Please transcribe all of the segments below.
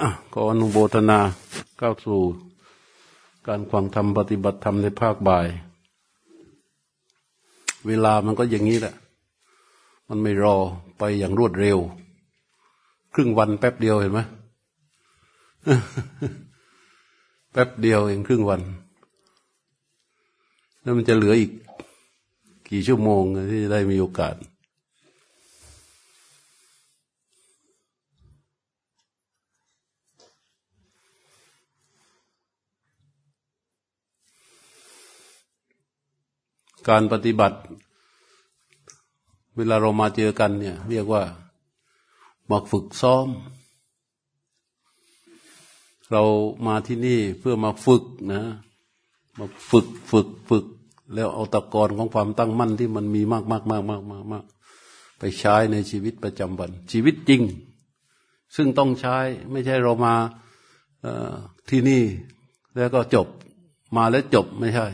อะขออนุโมทนาเข้าสู่การฟังธรรมปฏิบัติธรรมในภาคบ่าย เวลามันก็อย่างนี้แหละ มันไม่รอไปอย่างรวดเร็ว ครึ่งวันแป๊บเดียวเห็นไหมแป๊บเดียวเองครึ่งวัน แล้วมันจะเหลืออีกกี่ชั่วโมงที่จะได้มีโอกาส การปฏิบัติ เวลาเรามาเจอกันเนี่ย เรียกว่ามาฝึกซ้อม เรามาที่นี่เพื่อมาฝึกนะมาฝึกฝึกฝึก แล้วเอาตะกอนของความตั้งมั่นที่มันมีมากมากมากมากมากมากไปใช้ในชีวิตประจำวัน ชีวิตจริง ซึ่งต้องใช้ไม่ใช่เรามาที่นี่แล้วก็จบมาแล้วจบไม่ใช่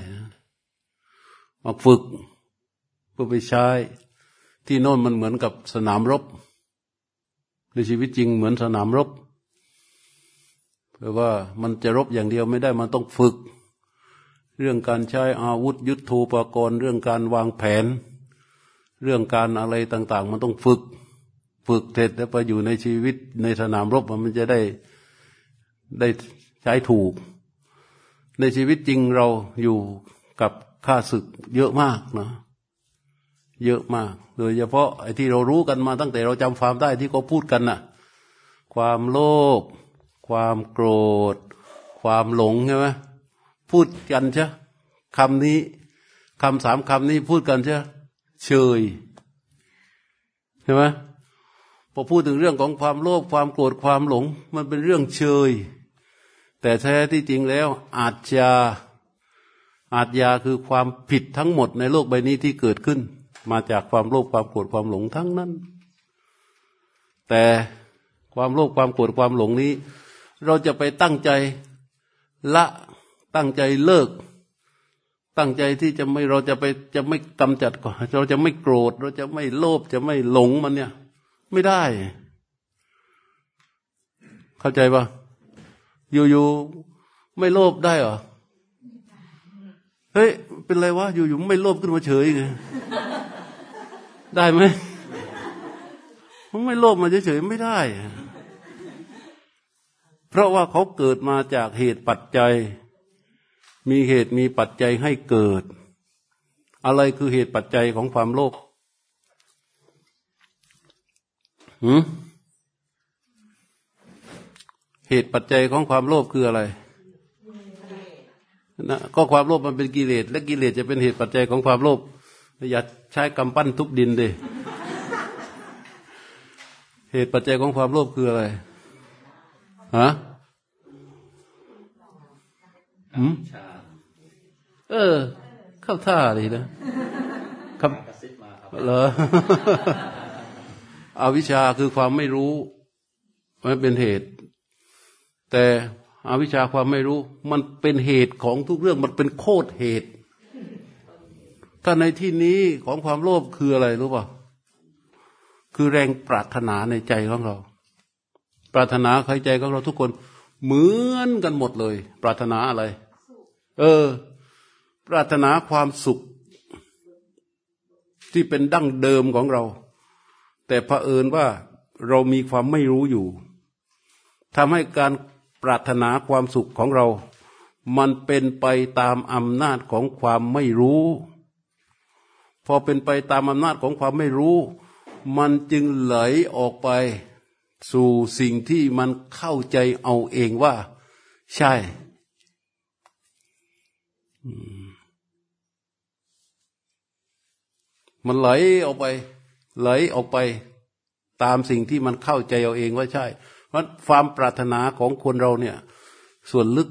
มาฝึกเพื่อไปใช้ ที่โน่นมันเหมือนกับสนามรบ ในชีวิตจริงเหมือนสนามรบเพราะว่ามันจะรบอย่างเดียวไม่ได้มันต้องฝึก เรื่องการใช้อาวุธยุทโธปกรณ์ เรื่องการวางแผน เรื่องการอะไรต่าง ๆ มันต้องฝึก ฝึกเสร็จแล้วไปอยู่ในชีวิตในสนามรบมันจะได้ได้ใช้ถูก ในชีวิตจริงเราอยู่กับ ข้าศึกเยอะมากนะเยอะมาก โดยเฉพาะไอ้ที่เรารู้กันมาตั้งแต่เราจำความได้ที่เขาพูดกันนะ่ะ ความโลภความโกรธ ความหลงใช่ไหมพูดกันใช่คำนี้คำสามคำนี้พูดกันใช่เชยใช่ไหมพอพูดถึงเรื่องของความโลภความโกรธความหลง มันเป็นเรื่องเชยแต่แท้ที่จริงแล้วอาจจะ อาทยาคือความผิดทั้งหมดในโลกใบนี้ที่เกิดขึ้น มาจากความโลภความโกรธความหลงทั้งนั้น แต่ความโลภความโกรธความหลงนี้ เราจะไปตั้งใจละตั้งใจเลิก ตั้งใจที่จะไม่เราจะไปจะไม่กำจัดก่อนเราจะไม่โกรธ เราจะไม่โลภจะไม่หลงมันเนี่ย ไม่ได้ เข้าใจปะอยู่ๆไม่โลภได้เหรอ เฮ้ย เป็นไรวะ อยู่ๆไม่โลภขึ้นมาเฉยไงได้ไหมมันไม่โลภมาเฉยๆไม่ได้ เพราะว่าเขาเกิดมาจากเหตุปัจจัย มีเหตุมีปัจจัยให้เกิด อะไรคือเหตุปัจจัยของความโลภหืมเหตุปัจจัยของความโลภคืออะไร นะก็ความโลภมันเป็นกิเลสและกิเลสจะเป็นเหตุปัจจัยของความโลภอย่าใช้กำปั้นทุบดินเลยเหตุปัจจัยของความโลภคืออะไรฮะอืมเออ เข้าท่าเลยนะครับเหรออวิชชาคือความไม่รู้มันเป็นเหตุ แต่ อวิชชาความไม่รู้ มันเป็นเหตุของทุกเรื่องมันเป็นโคตรเหตุ ถ้าในที่นี้ของความโลภคืออะไรรู้ป่ะคือแรงปรารถนาในใจของเรา ปรารถนาใครใจของเราทุกคน เหมือนกันหมดเลย ปรารถนาอะไร เออ ปรารถนาความสุข ที่เป็นดั้งเดิมของเรา แต่เผอิญว่าเรามีความไม่รู้อยู่ทำให้การ ปรารถนาความสุขของเรา มันเป็นไปตามอำนาจของความไม่รู้ พอเป็นไปตามอำนาจของความไม่รู้ มันจึงไหลออกไป สู่สิ่งที่มันเข้าใจเอาเองว่า ใช่มันไหลออกไป ไหลออกไป ตามสิ่งที่มันเข้าใจเอาเองว่าใช่ เพราะความปรารถนาของคนเราเนี่ย ส่วนลึก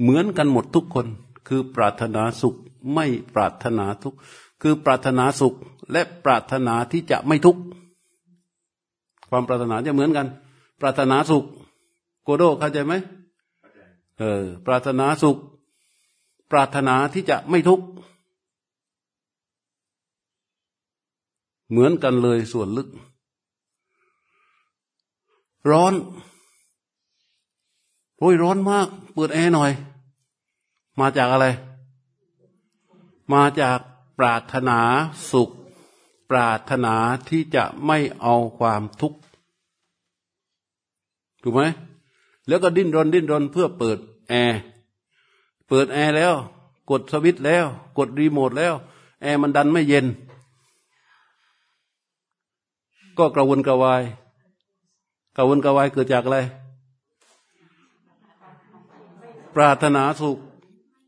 เหมือนกันหมดทุกคน คือปรารถนาสุขไม่ปรารถนาทุกข์คือปรารถนาสุขและปรารถนาที่จะไม่ทุกข์ความปรารถนาจะเหมือนกัน ปรารถนาสุข โกโดเข้าใจไหมเออ ปรารถนาสุข ปรารถนาที่จะไม่ทุกข์เหมือนกันเลยส่วนลึก ร้อนโอ้ยร้อนมาก เปิดแอร์หน่อย มาจากอะไร มาจากปรารถนาสุข ปรารถนาที่จะไม่เอาความทุกข์ถูกไหมแล้วก็ดิ้นรนดิ้นรนเพื่อเปิดแอร์เปิดแอร์แล้ว กดสวิตช์แล้ว กดรีโมทแล้ว แอร์มันดันไม่เย็น ก็กระวนกระวาย ระวนกระวายเกิดจากอะไร ปรารถนาสุข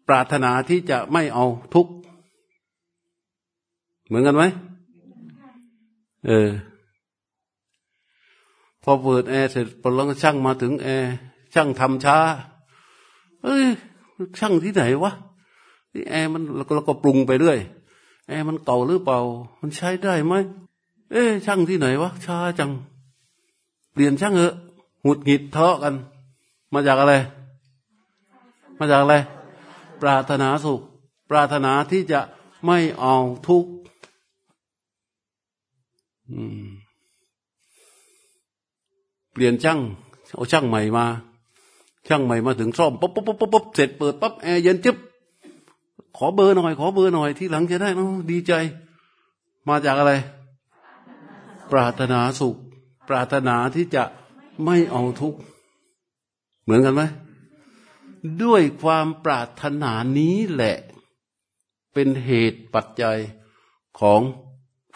ปรารถนาที่จะไม่เอาทุกข์ เหมือนกันไหมเออ พอเปิดแอร์เสร็จพอล้วช่างมาถึงแอร์ช่างทำช้า เอ้ยช่างที่ไหนวะที่แอร์มันเราก็เราก็ปรุงไปเรื่อยแอร์มันเก่าหรือเปล่า มันใช้ได้ไหมเอ๊ช่างที่ไหนวะช้าจัง เปลี่ยนช่างเถอะหงุดหงิดทะเลาะกัน มาจากอะไร มาจากอะไร ปรารถนาสุข ปรารถนาที่จะไม่เอาทุกข์เปลี่ยนช่างเอาช่างใหม่มา ช่างใหม่มาถึงซ่อมปุ๊บปุ๊บปุ๊บปุ๊บเสร็จเปิดปั๊บแอร์เย็นจึ๊บขอเบอร์หน่อย ขอเบอร์หน่อยที่หลังจะได้นะดีใจ มาจากอะไร ปรารถนาสุข ปรารถนาที่จะไม่เอาทุกข์เหมือนกันไหมด้วยความปรารถนานี้แหละ เป็นเหตุปัจจัยของ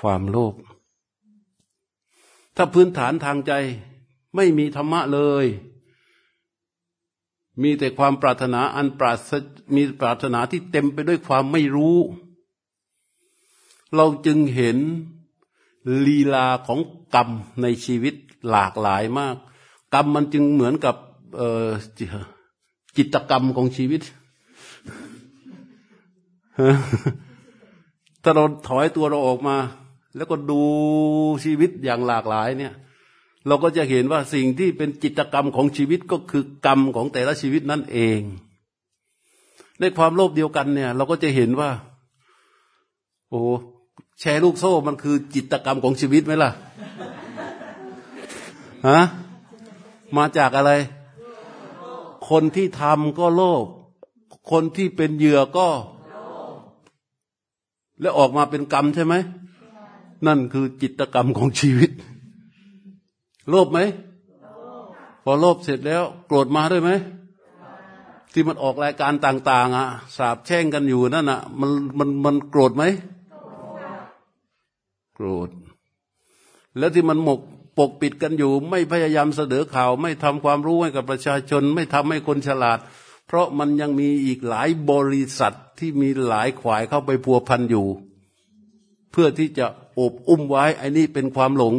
ความโลภถ้าพื้นฐานทางใจไม่มีธรรมะเลย มีแต่ความปรารถนาอันปราศมีปรารถนาที่เต็มไปด้วยความไม่รู้ เราจึงเห็น ลีลาของกรรมในชีวิตหลากหลายมาก กรรมมันจึงเหมือนกับจิตกรรมของชีวิตถ้าเราถอยตัวเราออกมา แล้วก็ดูชีวิตอย่างหลากหลายเนี่ย เราก็จะเห็นว่าสิ่งที่เป็นจิตกรรมของชีวิตก็คือกรรมของแต่ละชีวิตนั่นเอง ในความโลภเดียวกันเนี่ย เราก็จะเห็นว่า โอ้ แชร์ลูกโซ่มันคือจิตกรรมของชีวิตไหมล่ะฮะมาจากอะไร คนที่ทำก็โลภคนที่เป็นเหยื่อก็ แล้วออกมาเป็นกรรมใช่ไหม นั่นคือจิตกรรมของชีวิต โลภไหม พอโลภเสร็จแล้ว โกรธมาด้วยไหม ที่มันออกรายการต่าง ๆ อะ สาบแช่งกันอยู่นั่นอะ มันมันมันโกรธไหม โกรธ แล้วที่มันหมกปกปิดกันอยู่ ไม่พยายามเสนอข่าวไม่ทำความรู้ให้กับประชาชน ไม่ทำให้คนฉลาด เพราะมันยังมีอีกหลายบริษัทที่มีหลายขวายเข้าไปพัวพันอยู่ เพื่อที่จะอบอุ้มไว้ไอ้นี่เป็นความหลง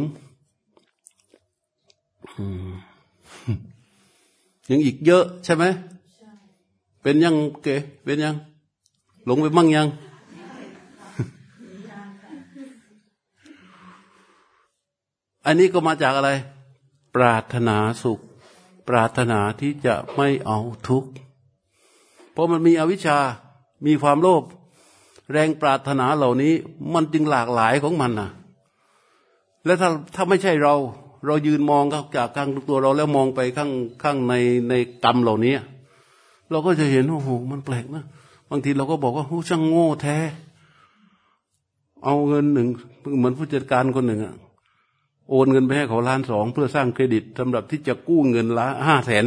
ยังอีกเยอะใช่ไหมเป็นยังเก๋เป็นยัง หลงไปมั่งยัง อันนี้ก็มาจากอะไร ปรารถนาสุข ปรารถนาที่จะไม่เอาทุกข์ เพราะมันมีอวิชชา มีความโลภ แรงปรารถนาเหล่านี้ มันจึงหลากหลายของมันนะและถ้าถ้าไม่ใช่เรา เรายืนมองจากข้างตัวเราแล้วมองไปข้างข้างในในกรรมเหล่านี้ เราก็จะเห็นโอ้โห มันแปลกนะ บางทีเราก็บอกว่าโอ้ช่างโง่แท้ เอาเงินหนึ่งเหมือนผู้จัดการคนหนึ่งอะ โอนเงินไปให้เขาล้านสองเพื่อสร้างเครดิตสำหรับที่จะกู้เงินละห้าแสน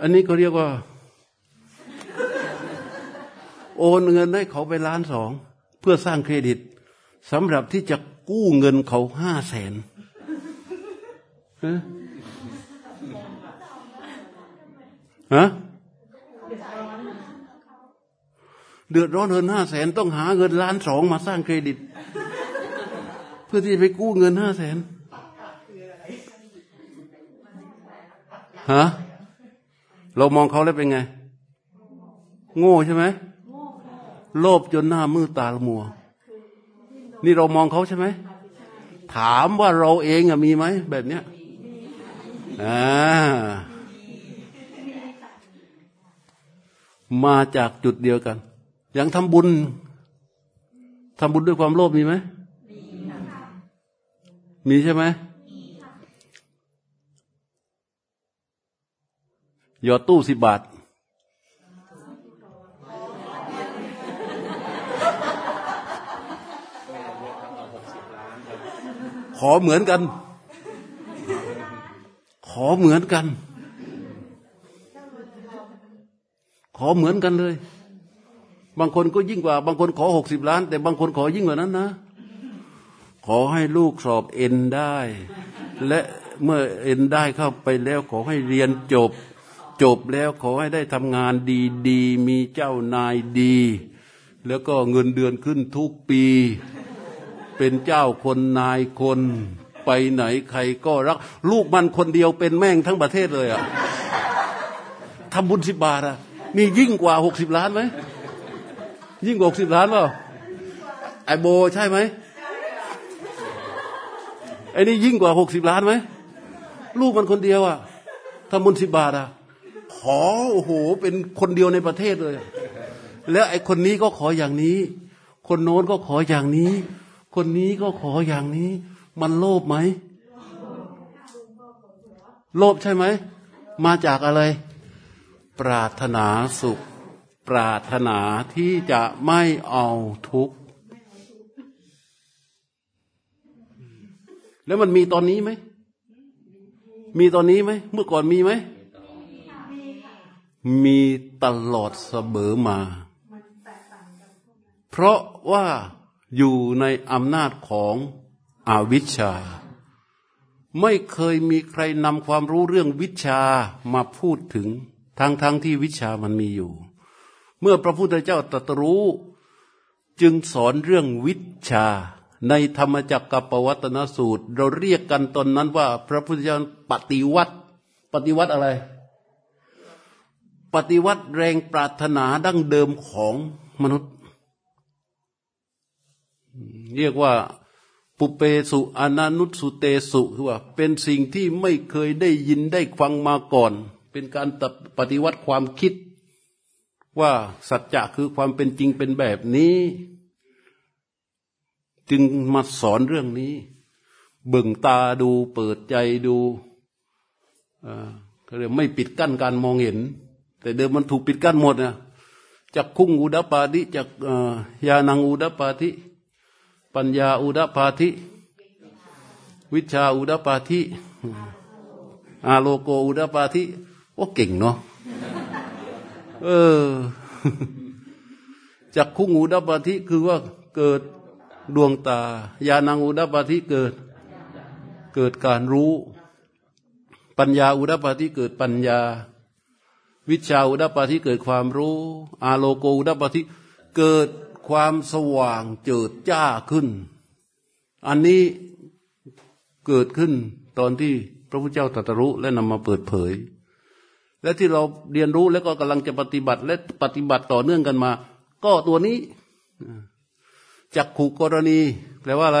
อันนี้เขาเรียกว่า โอนเงินให้เขาไปล้านสองเพื่อสร้างเครดิตสำหรับที่จะกู้เงินเขาห้าแสนฮะ เดือดร้อนเงินห้าแสนต้องหาเงินล้านสองมาสร้างเครดิต เพื่อที่จะไปกู้เงินห้าแสนฮะเรามองเขาแล้วเป็นไง โง่ใช่ไหมโลภจนหน้ามืดตาละมัว นี่เรามองเขาใช่ไหมถามว่าเราเองมีไหมแบบเนี้ยอ่ามาจากจุดเดียวกัน อย่างทำบุญทำบุญด้วยความโลภมีไหมมีใช่ไหมหยอดตู้สิบบาท ขอเหมือนกัน ขอเหมือนกัน ขอเหมือนกันเลย บางคนก็ยิ่งกว่า บางคนขอหกสิบล้าน แต่บางคนขอยิ่งกว่านั้นนะ ขอให้ลูกสอบเอ็นได้ และเมื่อเอ็นได้เข้าไปแล้วขอให้เรียนจบ จบแล้วขอให้ได้ทำงานดีๆ มีเจ้านายดี แล้วก็เงินเดือนขึ้นทุกปี เป็นเจ้าคนนายคนไปไหนใครก็รัก ลูกมันคนเดียวเป็นแม่งทั้งประเทศเลยอะทำบุญสิบบาทอะนี่ยิ่งกว่าหกสิบล้านไหม ยิ่งกว่าหกสิบล้านเปล่าไอโบใช่ไหมไอ้นี่ยิ่งกว่าหกสิบล้านไหมลูกมันคนเดียวอะทำบุญสิบบาทอะขอโอ้โห เป็นคนเดียวในประเทศเลย แล้วไอ้คนนี้ก็ขออย่างนี้ คนโน้นก็ขออย่างนี้ คนนี้ก็ขออย่างนี้ มันโลภไหมโลภใช่ไหม มาจากอะไร ปรารถนาสุข ปรารถนาที่จะไม่เอาทุกข์แล้วมันมีตอนนี้ไหม มีตอนนี้ไหม เมื่อก่อนมีไหม มีตลอดเสมอมา เพราะว่าอยู่ในอำนาจของอวิชชา ไม่เคยมีใครนำความรู้เรื่องวิชามาพูดถึง ทั้งทั้งที่วิชามันมีอยู่ เมื่อพระพุทธเจ้าตรัสรู้ จึงสอนเรื่องวิชา ในธรรมจักรกับปวัตนสูตร เราเรียกกันตอนนั้นว่า พระพุทธเจ้าปฏิวัติปฏิวัติอะไร ปฏิวัติแรงปรารถนาดั้งเดิมของมนุษย์ เรียกว่าปุเปสุอนานุสุเตสุคือว่าเป็นสิ่งที่ไม่เคยได้ยินได้ฟังมาก่อน เป็นการปฏิวัติความคิด ว่าสัจจะคือความเป็นจริงเป็นแบบนี้ จึงมาสอนเรื่องนี้ เบิ่งตาดูเปิดใจดูก็เลยไม่ปิดกั้นการมองเห็น แต่เดิมมันถูกปิดกั้นหมดนะจากคุ้งอุดปาธิจากยานังอุดปาธิปัญญาอุดปาธิวิชาอุดปาธิอาโลโกอุดปาธิว่าเก่งเนาะ เออจากคุ้งอุดปาธิคือว่าเกิดดวงตายานังอุดับปาธิเกิด เกิดการรู้ ปัญญาอุดับปาธิเกิดปัญญา วิชาอุดับปาธิเกิดความรู้ อาโลโกอุดับปาธิเกิดความสว่างเจิดจ้าขึ้น อันนี้เกิดขึ้นตอนที่พระพุทธเจ้าตรัสรู้และนำมาเปิดเผย และที่เราเรียนรู้แล้วก็กำลังจะปฏิบัติ และปฏิบัติต่อเนื่องกันมา ก็ตัวนี้จักขุกรณี แปลว่าอะไร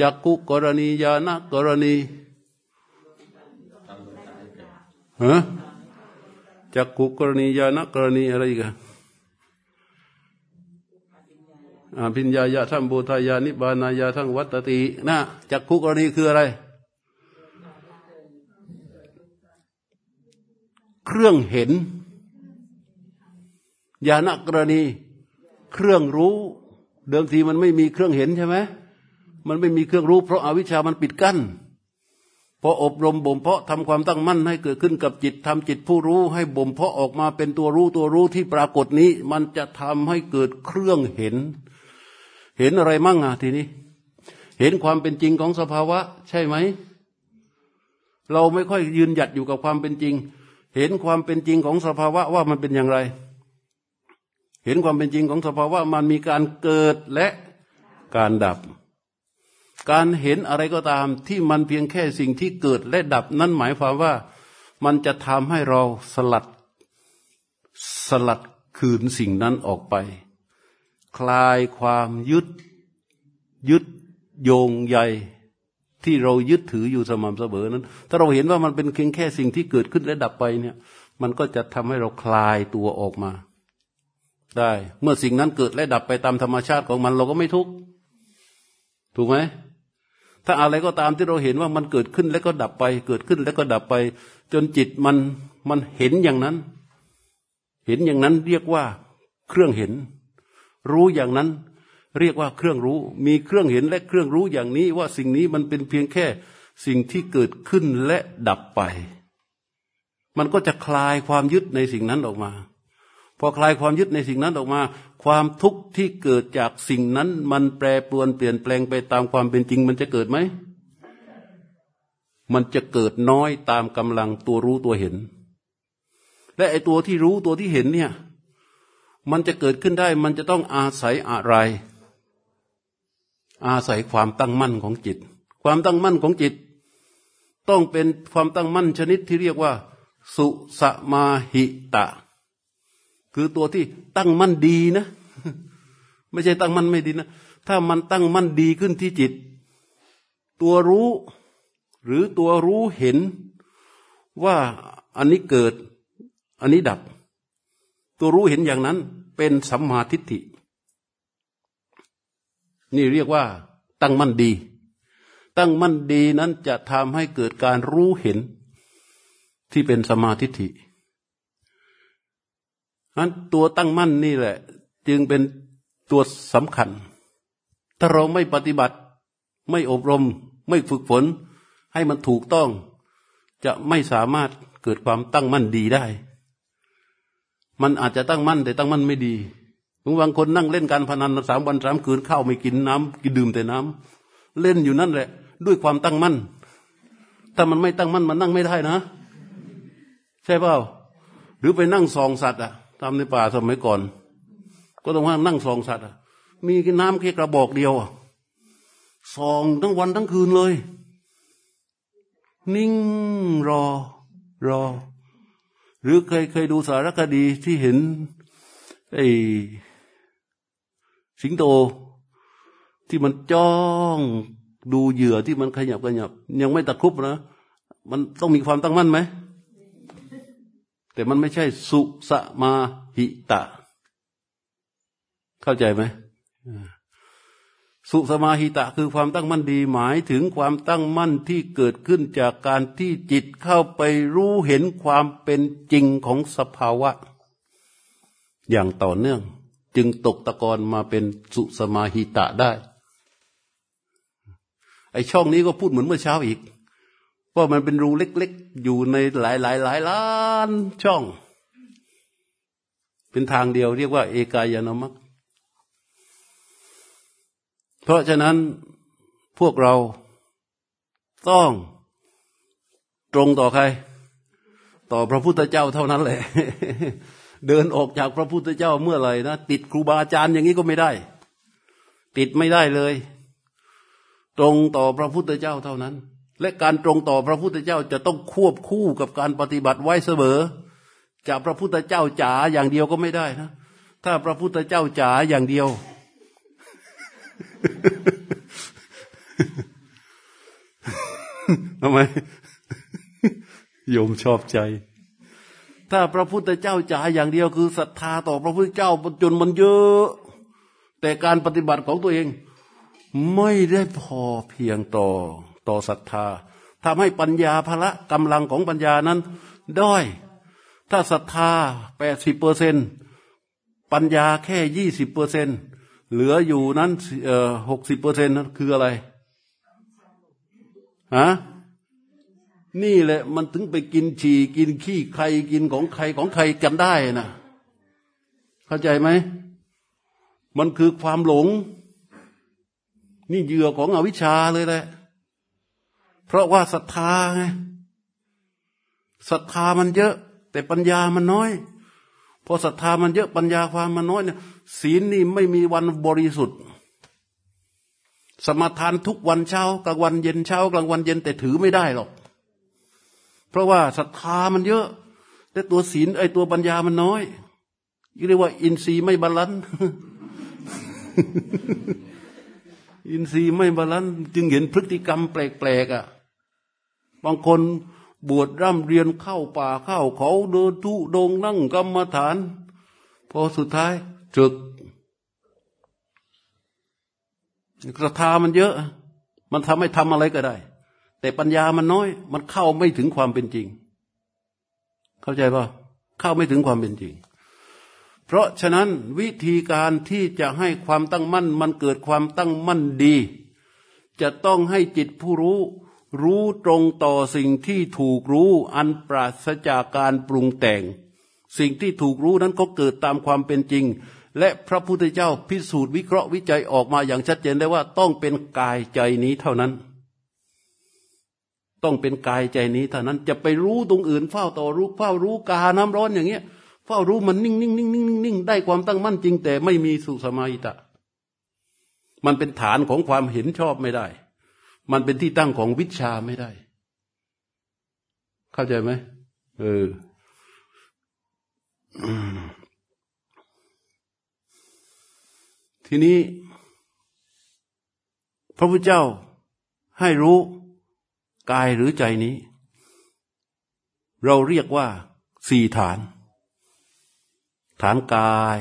จักขุกรณียานะกรณีฮะจักขุกรณียานะกรณีอะไรกันอภิญญายะทั้งบูทายานิบานายาทั้งวัตตินะจักขุกรณีคืออะไร เครื่องเห็น ญาณกรณี เครื่องรู้ เดิมทีมันไม่มีเครื่องเห็นใช่ไหมมันไม่มีเครื่องรู้ เพราะอาวิชามันปิดกั้นพออบรมบ่มเพาะทำความตั้งมั่นให้เกิดขึ้นกับจิตทำจิตผู้รู้ให้บ่มเพาะออกมาเป็นตัวรู้ตัวรู้ที่ปรากฏนี้ มันจะทำให้เกิดเครื่องเห็น เห็นอะไรมั่งอะทีนี้ เห็นความเป็นจริงของสภาวะ ใช่ไหม เราไม่ค่อยยืนหยัดอยู่กับความเป็นจริง เห็นความเป็นจริงของสภาวะว่ามันเป็นอย่างไร เห็นความเป็นจริงของสภาวะมันมีการเกิดและการดับ การเห็นอะไรก็ตามที่มันเพียงแค่สิ่งที่เกิดและดับ นั่นหมายความว่ามันจะทำให้เราสลัด สลัดคืนสิ่งนั้นออกไป คลายความยึด ยึดโยงใย ที่เรายึดถืออยู่สม่ำเสมอนั้น ถ้าเราเห็นว่ามันเป็นเพียงแค่สิ่งที่เกิดขึ้นและดับไปเนี่ย มันก็จะทำให้เราคลายตัวออกมา ได้ เมื่อสิ่งนั้นเกิดและดับไปตามธรรมชาติของมันเราก็ไม่ทุกข์ถูกไหมถ้าอะไรก็ตามที่เราเห็นว่ามันเกิดขึ้นแล้วก็ดับไป เกิดขึ้นแล้วก็ดับไป จนจิตมันมันเห็นอย่างนั้น เห็นอย่างนั้นเรียกว่าเครื่องเห็น รู้อย่างนั้น เรียกว่าเครื่องรู้ มีเครื่องเห็นและเครื่องรู้อย่างนี้ว่าสิ่งนี้มันเป็นเพียงแค่สิ่งที่เกิดขึ้นและดับไป มันก็จะคลายความยึดในสิ่งนั้นออกมา พอคลายความยึดในสิ่งนั้นออกมา ความทุกข์ที่เกิดจากสิ่งนั้น มันแปรปรวนเปลี่ยนแปลงไปตามความเป็นจริง มันจะเกิดไหม มันจะเกิดน้อยตามกำลังตัวรู้ตัวเห็น และไอตัวที่รู้ตัวที่เห็นเนี่ย มันจะเกิดขึ้นได้ มันจะต้องอาศัยอะไร อาศัยความตั้งมั่นของจิต ความตั้งมั่นของจิต ต้องเป็นความตั้งมั่นชนิดที่เรียกว่า สุสมาหิตะ คือตัวที่ตั้งมั่นดีนะ ไม่ใช่ตั้งมั่นไม่ดีนะ ถ้ามันตั้งมั่นดีขึ้นที่จิต ตัวรู้ หรือตัวรู้เห็นว่าอันนี้เกิด อันนี้ดับ ตัวรู้เห็นอย่างนั้นเป็นสัมมาทิฏฐิ นี่เรียกว่า ตั้งมั่นดี ตั้งมั่นดีนั้นจะทำให้เกิดการรู้เห็นที่เป็นสมาธิินั้นตัวตั้งมั่นนี่แหละ จึงเป็นตัวสำคัญ ถ้าเราไม่ปฏิบัติ ไม่อบรม ไม่ฝึกฝน ให้มันถูกต้อง จะไม่สามารถเกิดความตั้งมั่นดีได้ มันอาจจะตั้งมั่นแต่ตั้งมั่นไม่ดี บางคนนั่งเล่นการพนันสามวันสามคืนข้าวไม่กินน้ำกินดื่มแต่น้ำเล่นอยู่นั่นแหละ ด้วยความตั้งมั่น ถ้ามันไม่ตั้งมั่นมันนั่งไม่ได้นะ ใช่เปล่าหรือไปนั่งซองสัตว์อะตามในป่าสมัยก่อน ก็ต้องว่านั่งซองสัตว์อะมีน้ำแค่กระบอกเดียวซองทั้งวันทั้งคืนเลย นิ่งรอรอ หรือเคยเคยดูสารคดีที่เห็นไอ้ สิงโตที่มันจ้องดูเหยื่อที่มันขยับขยับ ยังไม่ตะครุบนะมันต้องมีความตั้งมั่นไหม แต่มันไม่ใช่สุสมาหิตะ เข้าใจไหมสุสมาหิตะคือความตั้งมั่นดีหมายถึงความตั้งมั่นที่เกิดขึ้นจากการที่จิตเข้าไปรู้เห็นความเป็นจริงของสภาวะ อย่างต่อเนื่อง จึงตกตะกอนมาเป็นสุสมาหิตะได้ ไอช่องนี้ก็พูดเหมือนเมื่อเช้าอีก ว่ามันเป็นรูเล็กๆ อยู่ในหลายหลายหลายล้านช่อง เป็นทางเดียวเรียกว่าเอกายนามัคเพราะฉะนั้นพวกเราต้องตรงต่อใคร ต่อพระพุทธเจ้าเท่านั้นแหละ เดินออกจากพระพุทธเจ้าเมื่อไหร่นะติดครูบาอาจารย์อย่างนี้ก็ไม่ได้ ติดไม่ได้เลย ตรงต่อพระพุทธเจ้าเท่านั้น และการตรงต่อพระพุทธเจ้าจะต้องควบคู่กับการปฏิบัติไว้เสมอจากพระพุทธเจ้าจ๋าอย่างเดียวก็ไม่ได้นะ ถ้าพระพุทธเจ้าจ๋าอย่างเดียว ทำไมโยมชอบใจ ถ้าพระพุทธเจ้าจ๋าอย่างเดียวคือศรัทธาต่อพระพุทธเจ้าจนมันเยอะ แต่การปฏิบัติของตัวเอง ไม่ได้พอเพียงต่อต่อศรัทธาทำให้ปัญญาพละกำลังของปัญญานั้นด้อย ถ้าศรัทธาแปดสิบเปอร์เซนปัญญาแค่ยี่สิบเปอร์เซนเหลืออยู่นั้นเอ่อหกสิบเปอร์เซ็นนั้นคืออะไรฮะ นี่แหละมันถึงไปกินฉี่กินขี้ใครกินของใครของใครกันได้นะเข้าใจไหม มันคือความหลง นี่เหยื่อของอวิชชาเลยแหละ เพราะว่าศรัทธาไงศรัทธามันเยอะ แต่ปัญญามันน้อย พอศรัทธามันเยอะปัญญาความมันน้อยเนี่ยศีลนี่ไม่มีวันบริสุทธิ์ สมาทานทุกวันเช้ากลางวันเย็นเช้ากลางวันเย็นแต่ถือไม่ได้หรอก เพราะว่าศรัทธามันเยอะ แต่ตัวศีลไอตัวปัญญามันน้อยเรียกว่า อินทรีย์ไม่ balance อินทรีย์ไม่ balance จึงเห็นพฤติกรรมแปลกๆอะบางคนบวชร่ำเรียนเข้าป่าเข้าเขาเดินทุดงนั่งกรรมฐาน พอสุดท้ายจึกศรัทธามันเยอะ มันทำให้ทำอะไรก็ได้ แต่ปัญญามันน้อย มันเข้าไม่ถึงความเป็นจริง เข้าใจป่ะเข้าไม่ถึงความเป็นจริง เพราะฉะนั้นวิธีการที่จะให้ความตั้งมั่น มันเกิดความตั้งมั่นดี จะต้องให้จิตผู้รู้ รู้ตรงต่อสิ่งที่ถูกรู้อันปราศจากการปรุงแต่ง สิ่งที่ถูกรู้นั้นก็เกิดตามความเป็นจริง และพระพุทธเจ้าพิสูจน์วิเคราะห์วิจัยออกมาอย่างชัดเจนได้ว่าต้องเป็นกายใจนี้เท่านั้น ต้องเป็นกายใจนี้เท่านั้นจะไปรู้ตรงอื่นเฝ้าต่อรู้เฝ้ารู้กาน้ำร้อนอย่างเงี้ยเฝ้ารู้มันนิ่งนิ่งนิ่งนิ่งนิ่งนิ่งได้ความตั้งมั่นจริง แต่ไม่มีสุสมาหิตะ มันเป็นฐานของความเห็นชอบไม่ได้ มันเป็นที่ตั้งของวิชาไม่ได้ เข้าใจไหมเออทีนี้ พระพุทธเจ้าให้รู้ กายหรือใจนี้ เราเรียกว่าสี่ฐาน ฐานกาย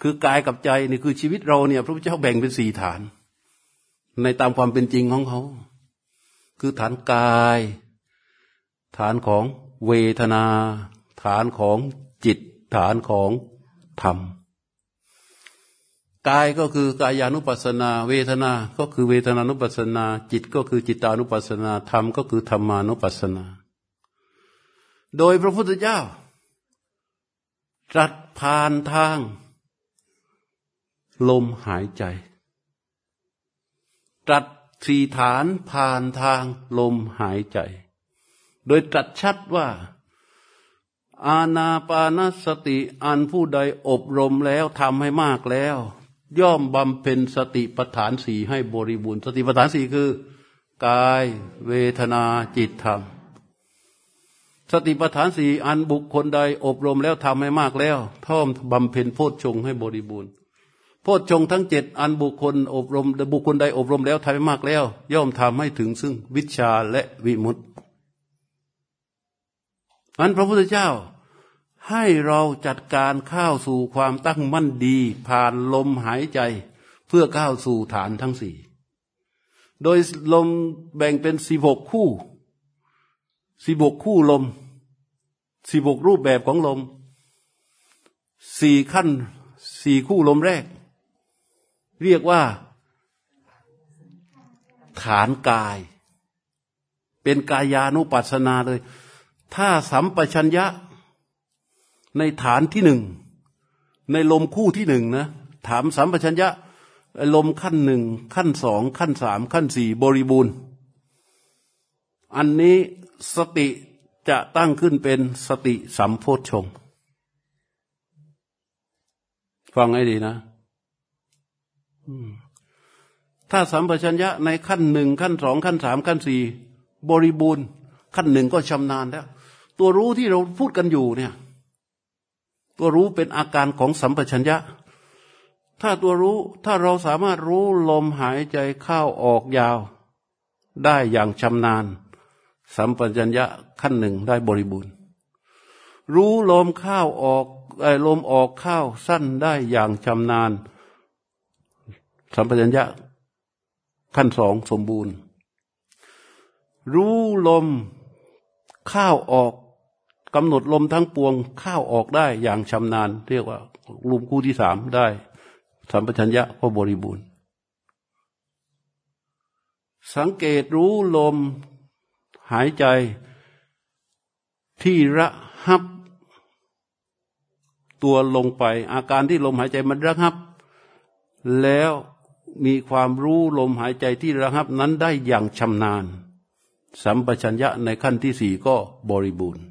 คือกายกับใจนี่คือชีวิตเราเนี่ย พระพุทธเจ้าแบ่งเป็นสี่ฐาน ในตามความเป็นจริงของเขา คือฐานกาย ฐานของเวทนา ฐานของจิต ฐานของธรรม กายก็คือกายานุปัสสนา เวทนา ก็คือเวทนานุปัสสนา จิตก็คือจิตานุปัสสนา ธรรมก็คือธรรมานุปัสสนา โดยพระพุทธเจ้าตรัสผ่านทาง ลมหายใจ ตรัสสี่ฐานผ่านทางลมหายใจ โดยตรัสชัดว่าอาณาปานสติอันผู้ใดอบรมแล้วทำให้มากแล้ว ย่อมบำเพ็ญสติปัฏฐานสี่ให้บริบูรณ์ สติปัฏฐานสี่คือ กายเวทนาจิตธรรม สติปัฏฐานสี่อันบุคคลใดอบรมแล้วทำให้มากแล้วท่อมบำเพ็ญโพชฌงให้บริบูรณ์โพชฌงทั้งเจ็ดอันบุคคลอบรมบุคคลใดอบรมแล้วทำให้มากแล้ว ย่อมทำให้ถึงซึ่งวิชาและวิมุตติอันพระพุทธเจ้า ให้เราจัดการเข้าสู่ความตั้งมั่นดีผ่านลมหายใจเพื่อก้าวสู่ฐานทั้งสี่ โดยลมแบ่งเป็นสิบหกคู่สิบกคู่ลมสิบกรูปแบบของลมสี่ขั้นสี่คู่ลมแรก เรียกว่า ฐานกาย เป็นกายานุปัสสนาเลย ถ้าสัมปชัญญะ ในฐานที่หนึ่งในลมคู่ที่หนึ่งนะถามสัมปชัญญะลมขั้นหนึ่งขั้นสองขั้นสามขั้นสี่บริบูรณ์ อันนี้สติจะตั้งขึ้นเป็นสติสัมโพชงฟังให้ดีนะ ถ้าสัมปชัญญะในขั้นหนึ่งขั้นสองขั้นสามขั้นสี่บริบูรณ์ ขั้นหนึ่งก็ชำนาญแล้ว ตัวรู้ที่เราพูดกันอยู่เนี่ย ตัวรู้เป็นอาการของสัมปชัญญะ ถ้าตัวรู้ถ้าเราสามารถรู้ลมหายใจเข้าออกยาว ได้อย่างชำนาญ สัมปชัญญะขั้นหนึ่งได้บริบูรณ์ รู้ลมเข้าออกไอ้ลมออกเข้าสั้นได้อย่างชำนาญ สัมปชัญญะขั้นสองสมบูรณ์ รู้ลมเข้าออก กำหนดลมทั้งปวงข้าวออกได้อย่างชำนาญ เรียกว่าลุมคู่ที่สามได้สัมปชัญญะก็บริบูรณ์ สังเกตรู้ลมหายใจที่ระหับ ตัวลงไป อาการที่ลมหายใจมันระหับ แล้วมีความรู้ลมหายใจที่ระหับนั้นได้อย่างชำนาญ สัมปชัญญะในขั้นที่สี่ก็บริบูรณ์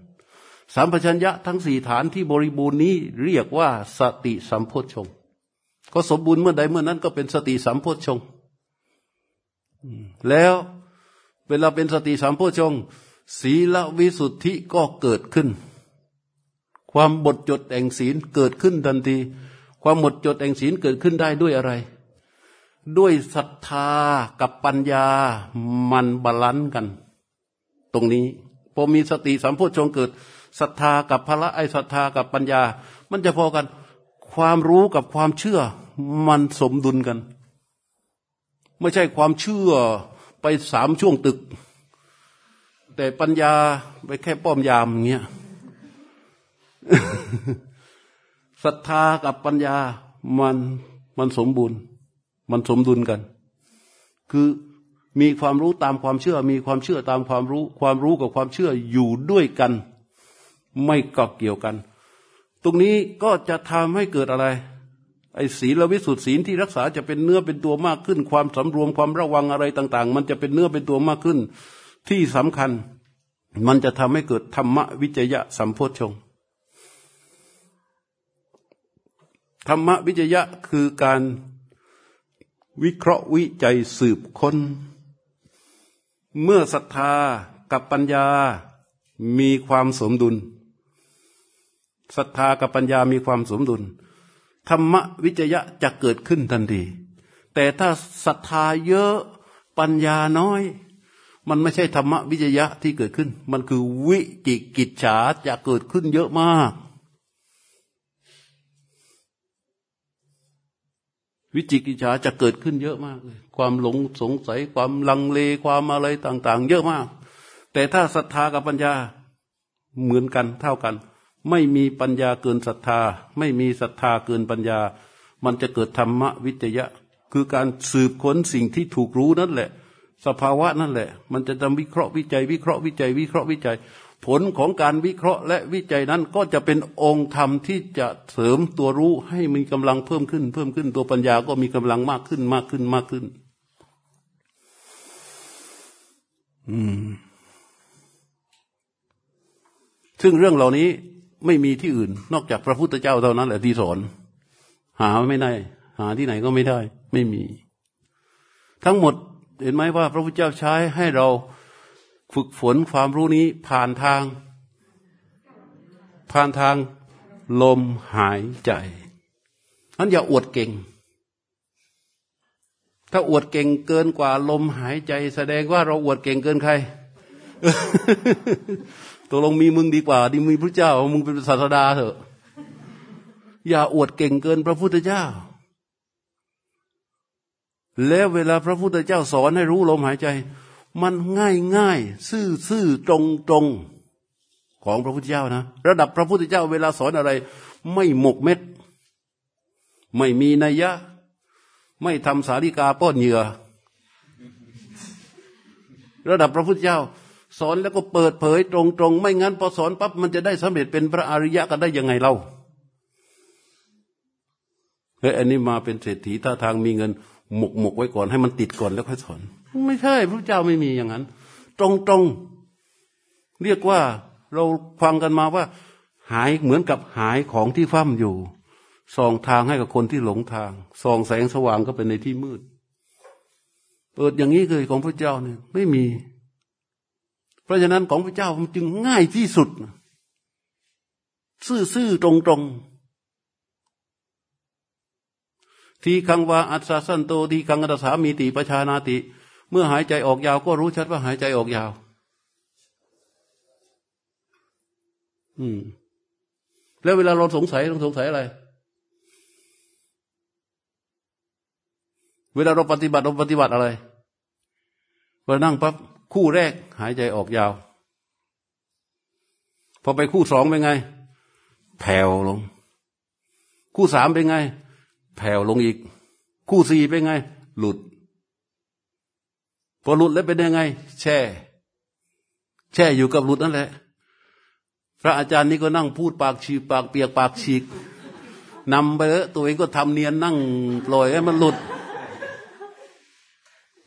สัมปชัญญะทั้งสี่ฐานที่บริบูรณ์นี้เรียกว่าสติสัมโพชฌงก็สมบูรณ์เมื่อใดเมื่อนั้นก็เป็นสติสัมโพชฌงแล้วเวลาเป็นสติสามโพชฌงศีลวิสุทธิก็เกิดขึ้น ความหมดจดแห่งศีลเกิดขึ้นทันที ความหมดจดแห่งศีลเกิดขึ้นได้ด้วยอะไร ด้วยศรัทธากับปัญญามัน balance กัน ตรงนี้พอมีสติสัมโพชฌงค์เกิด ศรัทธากับพระไอศรัทธากับปัญญา มันจะพอกัน ความรู้กับความเชื่อ มันสมดุลกัน ไม่ใช่ความเชื่อไปสามช่วงตึก แต่ปัญญาไปแค่ป้อมยามเงี้ยศรัทธากับปัญญามันมันสมบูรณ์ มันสมดุลกัน คือมีความรู้ตามความเชื่อ มีความเชื่อตามความรู้ ความรู้กับความเชื่ออยู่ด้วยกัน ไม่กอเกี่ยวกัน ตรงนี้ก็จะทำให้เกิดอะไร ไอ้ศีลวิสุทธิศีลที่รักษาจะเป็นเนื้อเป็นตัวมากขึ้น ความสำรวมความระวังอะไรต่าง ๆ มันจะเป็นเนื้อเป็นตัวมากขึ้น ที่สำคัญ มันจะทำให้เกิดธรรมวิจยะสัมโพชงธรรมวิจยะคือการวิเคราะห์วิจัยสืบค้น เมื่อศรัทธากับปัญญามีความสมดุล ศรัทธากับปัญญามีความสมดุล ธรรมวิจยะจะเกิดขึ้นทันที แต่ถ้าศรัทธาเยอะปัญญาน้อย มันไม่ใช่ธรรมวิจยะที่เกิดขึ้น มันคือวิจิกิจฉาจะเกิดขึ้นเยอะมาก วิจิกิจฉาจะเกิดขึ้นเยอะมากเลยความหลงสงสัยความลังเลความอะไรต่าง ๆ เยอะมาก แต่ถ้าศรัทธากับปัญญาเหมือนกันเท่ากัน ไม่มีปัญญาเกินศรัทธา ไม่มีศรัทธาเกินปัญญา มันจะเกิดธรรมวิจยะ คือการสืบค้นสิ่งที่ถูกรู้นั่นแหละ สภาวะนั่นแหละ มันจะทำวิเคราะห์วิจัย วิเคราะห์วิจัย วิเคราะห์วิจัย ผลของการวิเคราะห์และวิจัยนั้นก็จะเป็นองค์ธรรมที่จะเสริมตัวรู้ให้มีกำลังเพิ่มขึ้น เพิ่มขึ้นตัวปัญญาก็มีกำลังมากขึ้นมากขึ้นมากขึ้น อืมซึ่งเรื่องเหล่านี้ ไม่มีที่อื่น นอกจากพระพุทธเจ้าเท่านั้นแหละที่สอน หาไม่ได้ หาที่ไหนก็ไม่ได้ ไม่มี ทั้งหมดเห็นไหมว่า พระพุทธเจ้าใช้ให้เราฝึกฝนความรู้นี้ผ่านทาง ผ่านทางลมหายใจนั้นอย่าอวดเก่ง ถ้าอวดเก่งเกินกว่าลมหายใจ แสดงว่าเราอวดเก่งเกินใคร ตัวลงมีมึงดีกว่าดีมีพระเจ้า มึงเป็นศาสดาเถอะ อย่าอวดเก่งเกินพระพุทธเจ้า แล้วเวลาพระพุทธเจ้าสอนให้รู้ลมหายใจ มันง่ายง่ายซื่อซื่อตรงตรงของพระพุทธเจ้านะ ระดับพระพุทธเจ้า เวลาสอนอะไร ไม่หมกเม็ด ไม่มีนัยยะ ไม่ทำสาริกาป้อนเหยื่อระดับพระพุทธเจ้า สอนแล้วก็เปิดเผยตรงตรงไม่งั้นพอสอนปั๊บมันจะได้สำเร็จเป็นพระอริยะกันได้ยังไงเล่าเฮ้ยอันนี้มาเป็นเศรษฐีท่าทางมีเงินหมกหมกไว้ก่อนให้มันติดก่อนแล้วค่อยสอน ไม่ใช่พระเจ้าไม่มีอย่างนั้น ตรงตรงเรียกว่าเราฟังกันมาว่า หายเหมือนกับหายของที่ฟ้ามอยู่ส่องทางให้กับคนที่หลงทางส่องแสงสว่างก็เป็นในที่มืด เปิดอย่างนี้เคยของพระเจ้าเนี่ยไม่มี เพราะฉะนั้นของพระเจ้ามันจึงง่ายที่สุด ซื่อๆตรงๆ ทีคังวาอัศสันโตทีคังอัตสามีติประชานาติ เมื่อหายใจออกยาวก็รู้ชัดว่าหายใจออกยาว อืม แล้วเวลาเราสงสัยเราสงสัยอะไร เวลาเราปฏิบัติเราปฏิบัติอะไรเวลานั่งปั๊บ คู่แรกหายใจออกยาว พอไปคู่สองเป็นไง แผ่วลง คู่สามเป็นไง แผ่วลงอีก คู่สี่เป็นไง หลุด พอหลุดแล้วเป็นยังไง แช่ แช่อยู่กับหลุดนั่นแหละ พระอาจารย์นี่ก็นั่งพูดปากฉีกปากเปียกปากฉีกนำไปเออตัวเองก็ทำเนียนนั่งปล่อยให้มันหลุด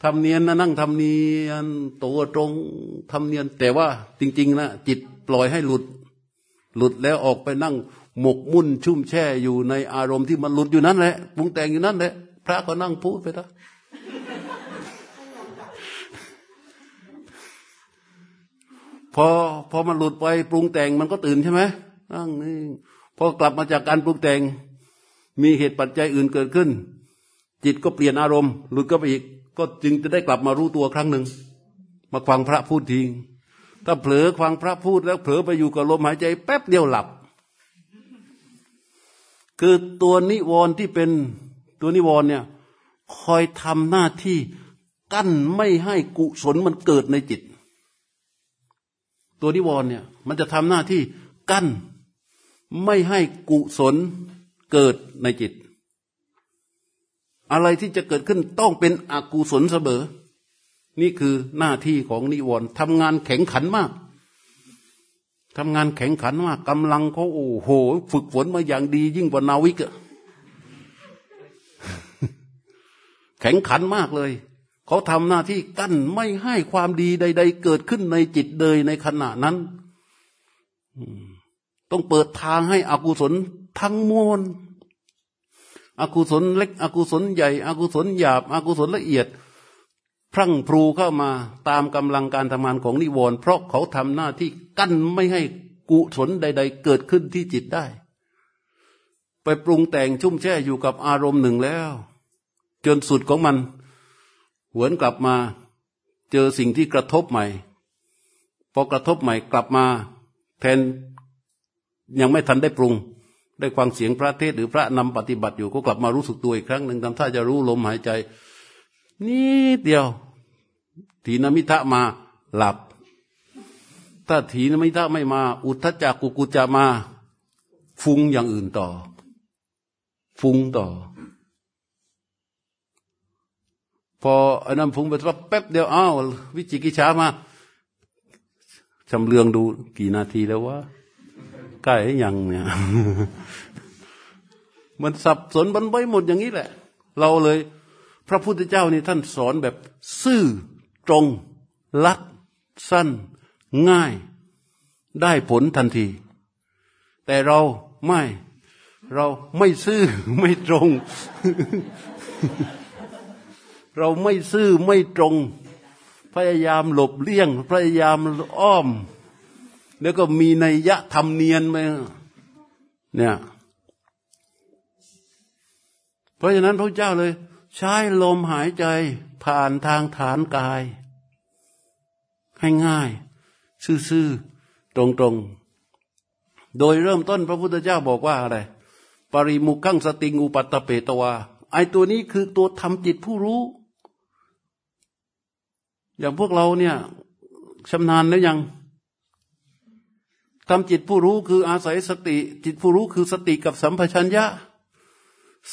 ทำเนียนนะนั่งทำเนียนตัวตรงทำเนียน แต่ว่าจริง ๆ นะจิตปล่อยให้หลุด หลุดแล้วออกไปนั่ง หมกมุ่นชุ่มแช่อยู่ในอารมณ์ที่มันหลุดอยู่นั่นแหละปรุงแต่งอยู่นั่นแหละพระก็นั่งพูดไปละพอพอมันหลุดไปปรุงแต่งมันก็ตื่นใช่ไหมนั่งนี่พอกลับมาจากการปรุงแต่ง มีเหตุปัจจัยอื่นเกิดขึ้น จิตก็เปลี่ยนอารมณ์ หลุดก็ไปอีก ก็จึงจะได้กลับมารู้ตัวครั้งหนึ่ง มาฟังพระพูดทิ้งถ้าเผลอฟังพระพูดแล้วเผลอไปอยู่กับลมหายใจ แป๊บเดียวหลับ คือตัวนิวรณ์ที่เป็นตัวนิวรณ์เนี่ย คอยทำหน้าที่กั้นไม่ให้กุศลมันเกิดในจิต ตัวนิวรณ์เนี่ย มันจะทำหน้าที่กั้น ไม่ให้กุศลเกิดในจิต อะไรที่จะเกิดขึ้นต้องเป็นอกุศลเสมอ นี่คือหน้าที่ของนิวรณ์ทำงานแข็งขันมากทำงานแข็งขันมากกำลังเขาโอ้โห ฝึกฝนมาอย่างดี ยิ่งกว่านาวิกอะแข็งขันมากเลย เขาทำหน้าที่กั้นไม่ให้ความดีใด ๆ เกิดขึ้นในจิตเลยในขณะนั้น ต้องเปิดทางให้อกุศลทั้งมวล อกุศลเล็ก อกุศลใหญ่อกุศลหยาบอกุศลละเอียด พรั่งพรูเข้ามาตามกำลังการทำงานของนิวรณ์เพราะเขาทำหน้าที่กั้นไม่ให้กุศลใด ๆ เกิดขึ้นที่จิตได้ ไปปรุงแต่งชุ่มแช่อยู่กับอารมณ์หนึ่งแล้ว จนสุดของมัน หวนกลับมา เจอสิ่งที่กระทบใหม่พอกระทบใหม่กลับมา แทนยังไม่ทันได้ปรุง ได้ฟังเสียงพระเทศหรือพระนำปฏิบัติอยู่ก็กลับมารู้สึกตัวอีกครั้งหนึ่งทำท่าจะรู้ลมหายใจนี่เดียว ถีนมิทะมาหลับ ถ้าถีนมิทะไม่มา อุทธจักกุกุจะมา ฟุ้งอย่างอื่นต่อ ฟุ้งต่อ พออันนั้นฟุ้งไปสักแป๊บเดียวอ้าววิจิกิจฉามาจำเลืองดูกี่นาทีแล้ววะ ใกล้ยังเนี่ย มันสับสนบันไว้หมดอย่างนี้แหละ เราเลย พระพุทธเจ้านี่ท่านสอนแบบซื่อตรงลัดสั้น ง่าย ได้ผลทันที แต่เราไม่ เราไม่ซื่อไม่ตรง เราไม่ซื่อไม่ตรง พยายามหลบเลี่ยง พยายามอ้อม แล้วก็มีนัยยะทำเนียนไปเนี่ย เพราะฉะนั้นพระเจ้าเลย ใช้ลมหายใจผ่านทางฐานกาย ให้ง่าย ซื่อๆตรงๆ โดยเริ่มต้นพระพุทธเจ้าบอกว่าอะไร ปริมุขังสติงูปัตตเปตวาไอตัวนี้คือตัวทำจิตผู้รู้ อย่างพวกเราเนี่ยชำนาญแล้วยัง ทำจิตผู้รู้คืออาศัยสติ จิตผู้รู้คือสติกับสัมปชัญญะ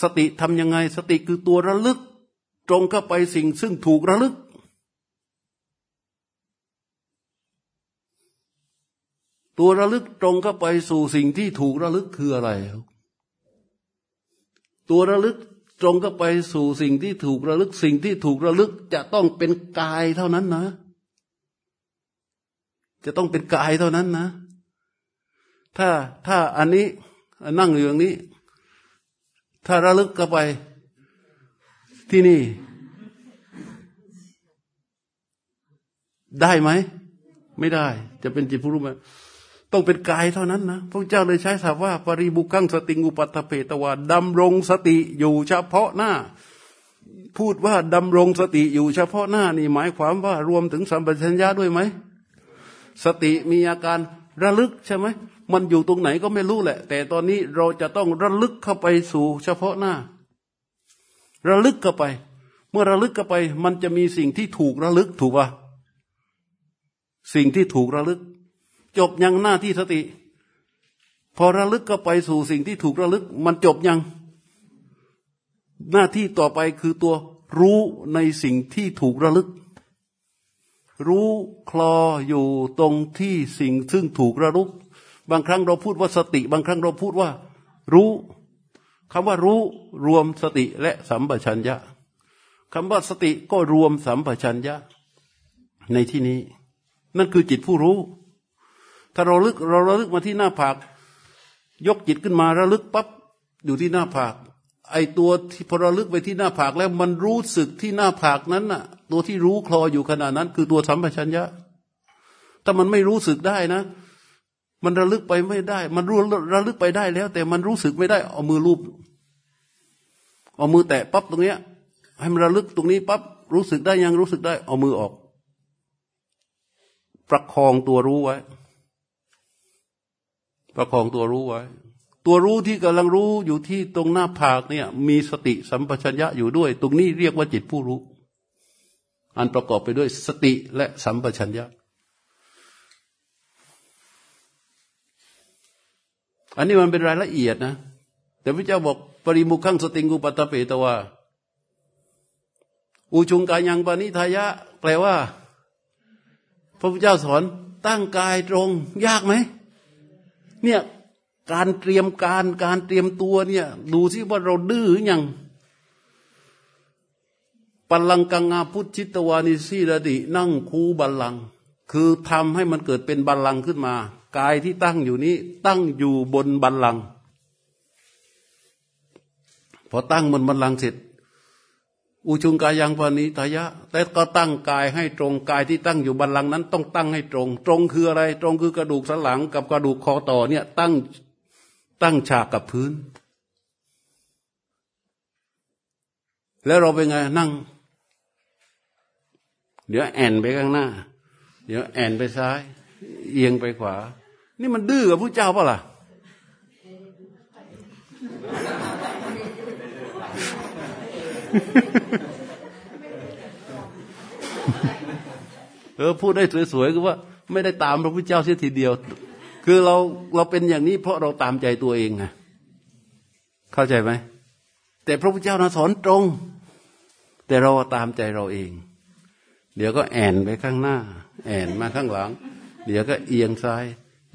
สติทำยังไง สติคือตัวระลึก ตรงเข้าไปสิ่งซึ่งถูกระลึก ตัวระลึกตรงเข้าไปสู่สิ่งที่ถูกระลึกคืออะไร ตัวระลึกตรงเข้าไปสู่สิ่งที่ถูกระลึก สิ่งที่ถูกระลึกจะต้องเป็นกายเท่านั้นนะ จะต้องเป็นกายเท่านั้นนะ ถ้าถ้าอันนี้นั่งอยู่อย่างนี้ ถ้าระลึกเข้าไปที่นี่ ได้ไหม ไม่ได้ จะเป็นจิตผู้รู้ไหมต้องเป็นกายเท่านั้นนะพระเจ้าเลยใช้ศัพท์ว่า ปริบุกังสติงูปัตเพตวาดำรงสติอยู่เฉพาะหน้า พูดว่าดำรงสติอยู่เฉพาะหน้านี่หมายความว่ารวมถึงสัมปชัญญะด้วยไหม สติมีอาการระลึกใช่ไหม มันอยู่ตรงไหนก็ไม่รู้แหละ แต่ตอนนี้เราจะต้องระลึกเข้าไปสู่เฉพาะหน้า ระลึกเข้าไป เมื่อระลึกเข้าไป มันจะมีสิ่งที่ถูกระลึกถูกปะสิ่งที่ถูกระลึก จบยังหน้าที่สติ พอระลึกเข้าไปสู่สิ่งที่ถูกระลึก มันจบยัง หน้าที่ต่อไปคือตัวรู้ในสิ่งที่ถูกระลึก รู้คลออยู่ตรงที่สิ่งซึ่งถูกระลึก บางครั้งเราพูดว่าสติ บางครั้งเราพูดว่า รู้คำว่ารู้รวมสติและสัมปชัญญะคำว่าสติก็รวมสัมปชัญญะ ในที่นี้ นั่นคือจิตผู้รู้ ถ้าเราลึกเราระลึกมาที่หน้าผาก ยกจิตขึ้นมาระลึกปั๊บอยู่ที่หน้าผาก ไอตัวที่พอระลึกไปที่หน้าผากแล้วมันรู้สึกที่หน้าผากนั้นน่ะ ตัวที่รู้คลออยู่ขณะนั้น คือตัวสัมปชัญญะ ถ้ามันไม่รู้สึกได้นะ มันระลึกไปไม่ได้ มันรู้ระลึกไปได้แล้ว แต่มันรู้สึกไม่ได้ เอามือลูบเอามือแตะปั๊บตรงเนี้ย ให้มันระลึกตรงนี้ปั๊บรู้สึกได้ยังรู้สึกได้ เอามือออก ประคองตัวรู้ไว้ ประคองตัวรู้ไว้ ตัวรู้ที่กำลังรู้อยู่ที่ตรงหน้าผากเนี่ย มีสติสัมปชัญญะอยู่ด้วย ตรงนี้เรียกว่าจิตผู้รู้ อันประกอบไปด้วยสติและสัมปชัญญะ อันนี้มันเป็นรายละเอียดนะ แต่พระเจ้าบอกปริมุขังสติงูปัตเปตวาอุชุงกายังปานิทายะ แปลว่า พระพุทธเจ้าสอนตั้งกายตรง ยากไหมเนี่ยการเตรียมการการเตรียมตัวเนี่ย ดูสิว่าเราดื้ออยังปัลลังกังอาพุทธิตวานิสีระดิ นั่งคูบัลลัง คือทำให้มันเกิดเป็นบัลลังขึ้นมา กายที่ตั้งอยู่นี้ ตั้งอยู่บนบัลลังพอตั้งบนบัลลังเสร็จอุชุงกายังปานิทายะ แต่ก็ตั้งกายให้ตรงกายที่ตั้งอยู่บัลลังนั้น ต้องตั้งให้ตรง ตรงคืออะไร ตรงคือกระดูกสันหลัง กับกระดูกคอต่อเนี่ย ตั้งตั้งฉากกับพื้น แล้วเราเป็นไงนั่ง เดี๋ยวแอนไปข้างหน้า เดี๋ยวแอนไปซ้าย เอียงไปขวา นี่มันดื้อกับผู้เจ้าเปล่าล่ะเออพูดได้สวยๆก็ว่า ไม่ได้ตามพระพุทธเจ้าเสียทีเดียว คือเราเราเป็นอย่างนี้เพราะเราตามใจตัวเองไงเข้าใจไหมแต่พระพุทธเจ้านะสอนตรง แต่เราตามใจเราเอง เดี๋ยวก็แอนไปข้างหน้า แอนมาข้างหลัง เดี๋ยวก็เอียงซ้าย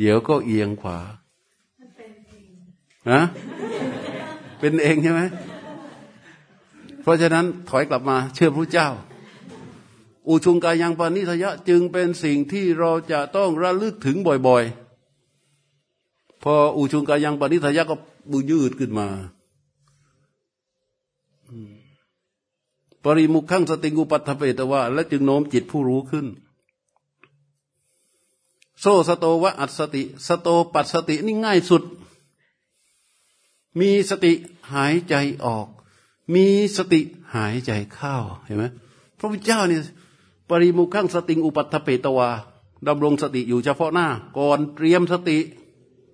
เดี๋ยวก็เอียงขวาฮะเป็นเองใช่ไหมเพราะฉะนั้นถอยกลับมาเชื่อพระเจ้า อุชุงกายังปานิสยะ จึงเป็นสิ่งที่เราจะต้องระลึกถึงบ่อยๆ พออุชุงกายังปณิทายะก็บูยืดขึ้นมาปริมุขขังสติงูปัตถเปตวะและจึงโน้มจิตผู้รู้ขึ้น โซสโตวะอัตสติ สโตปัตสตินี่ง่ายสุด มีสติหายใจออก มีสติหายใจเข้าเห็นไหมพระพุทธเจ้าเนี่ยปริมุขขังสติงอุปัตถเปตวาดำรงสติอยู่เฉพาะหน้า ก่อนเตรียมสติ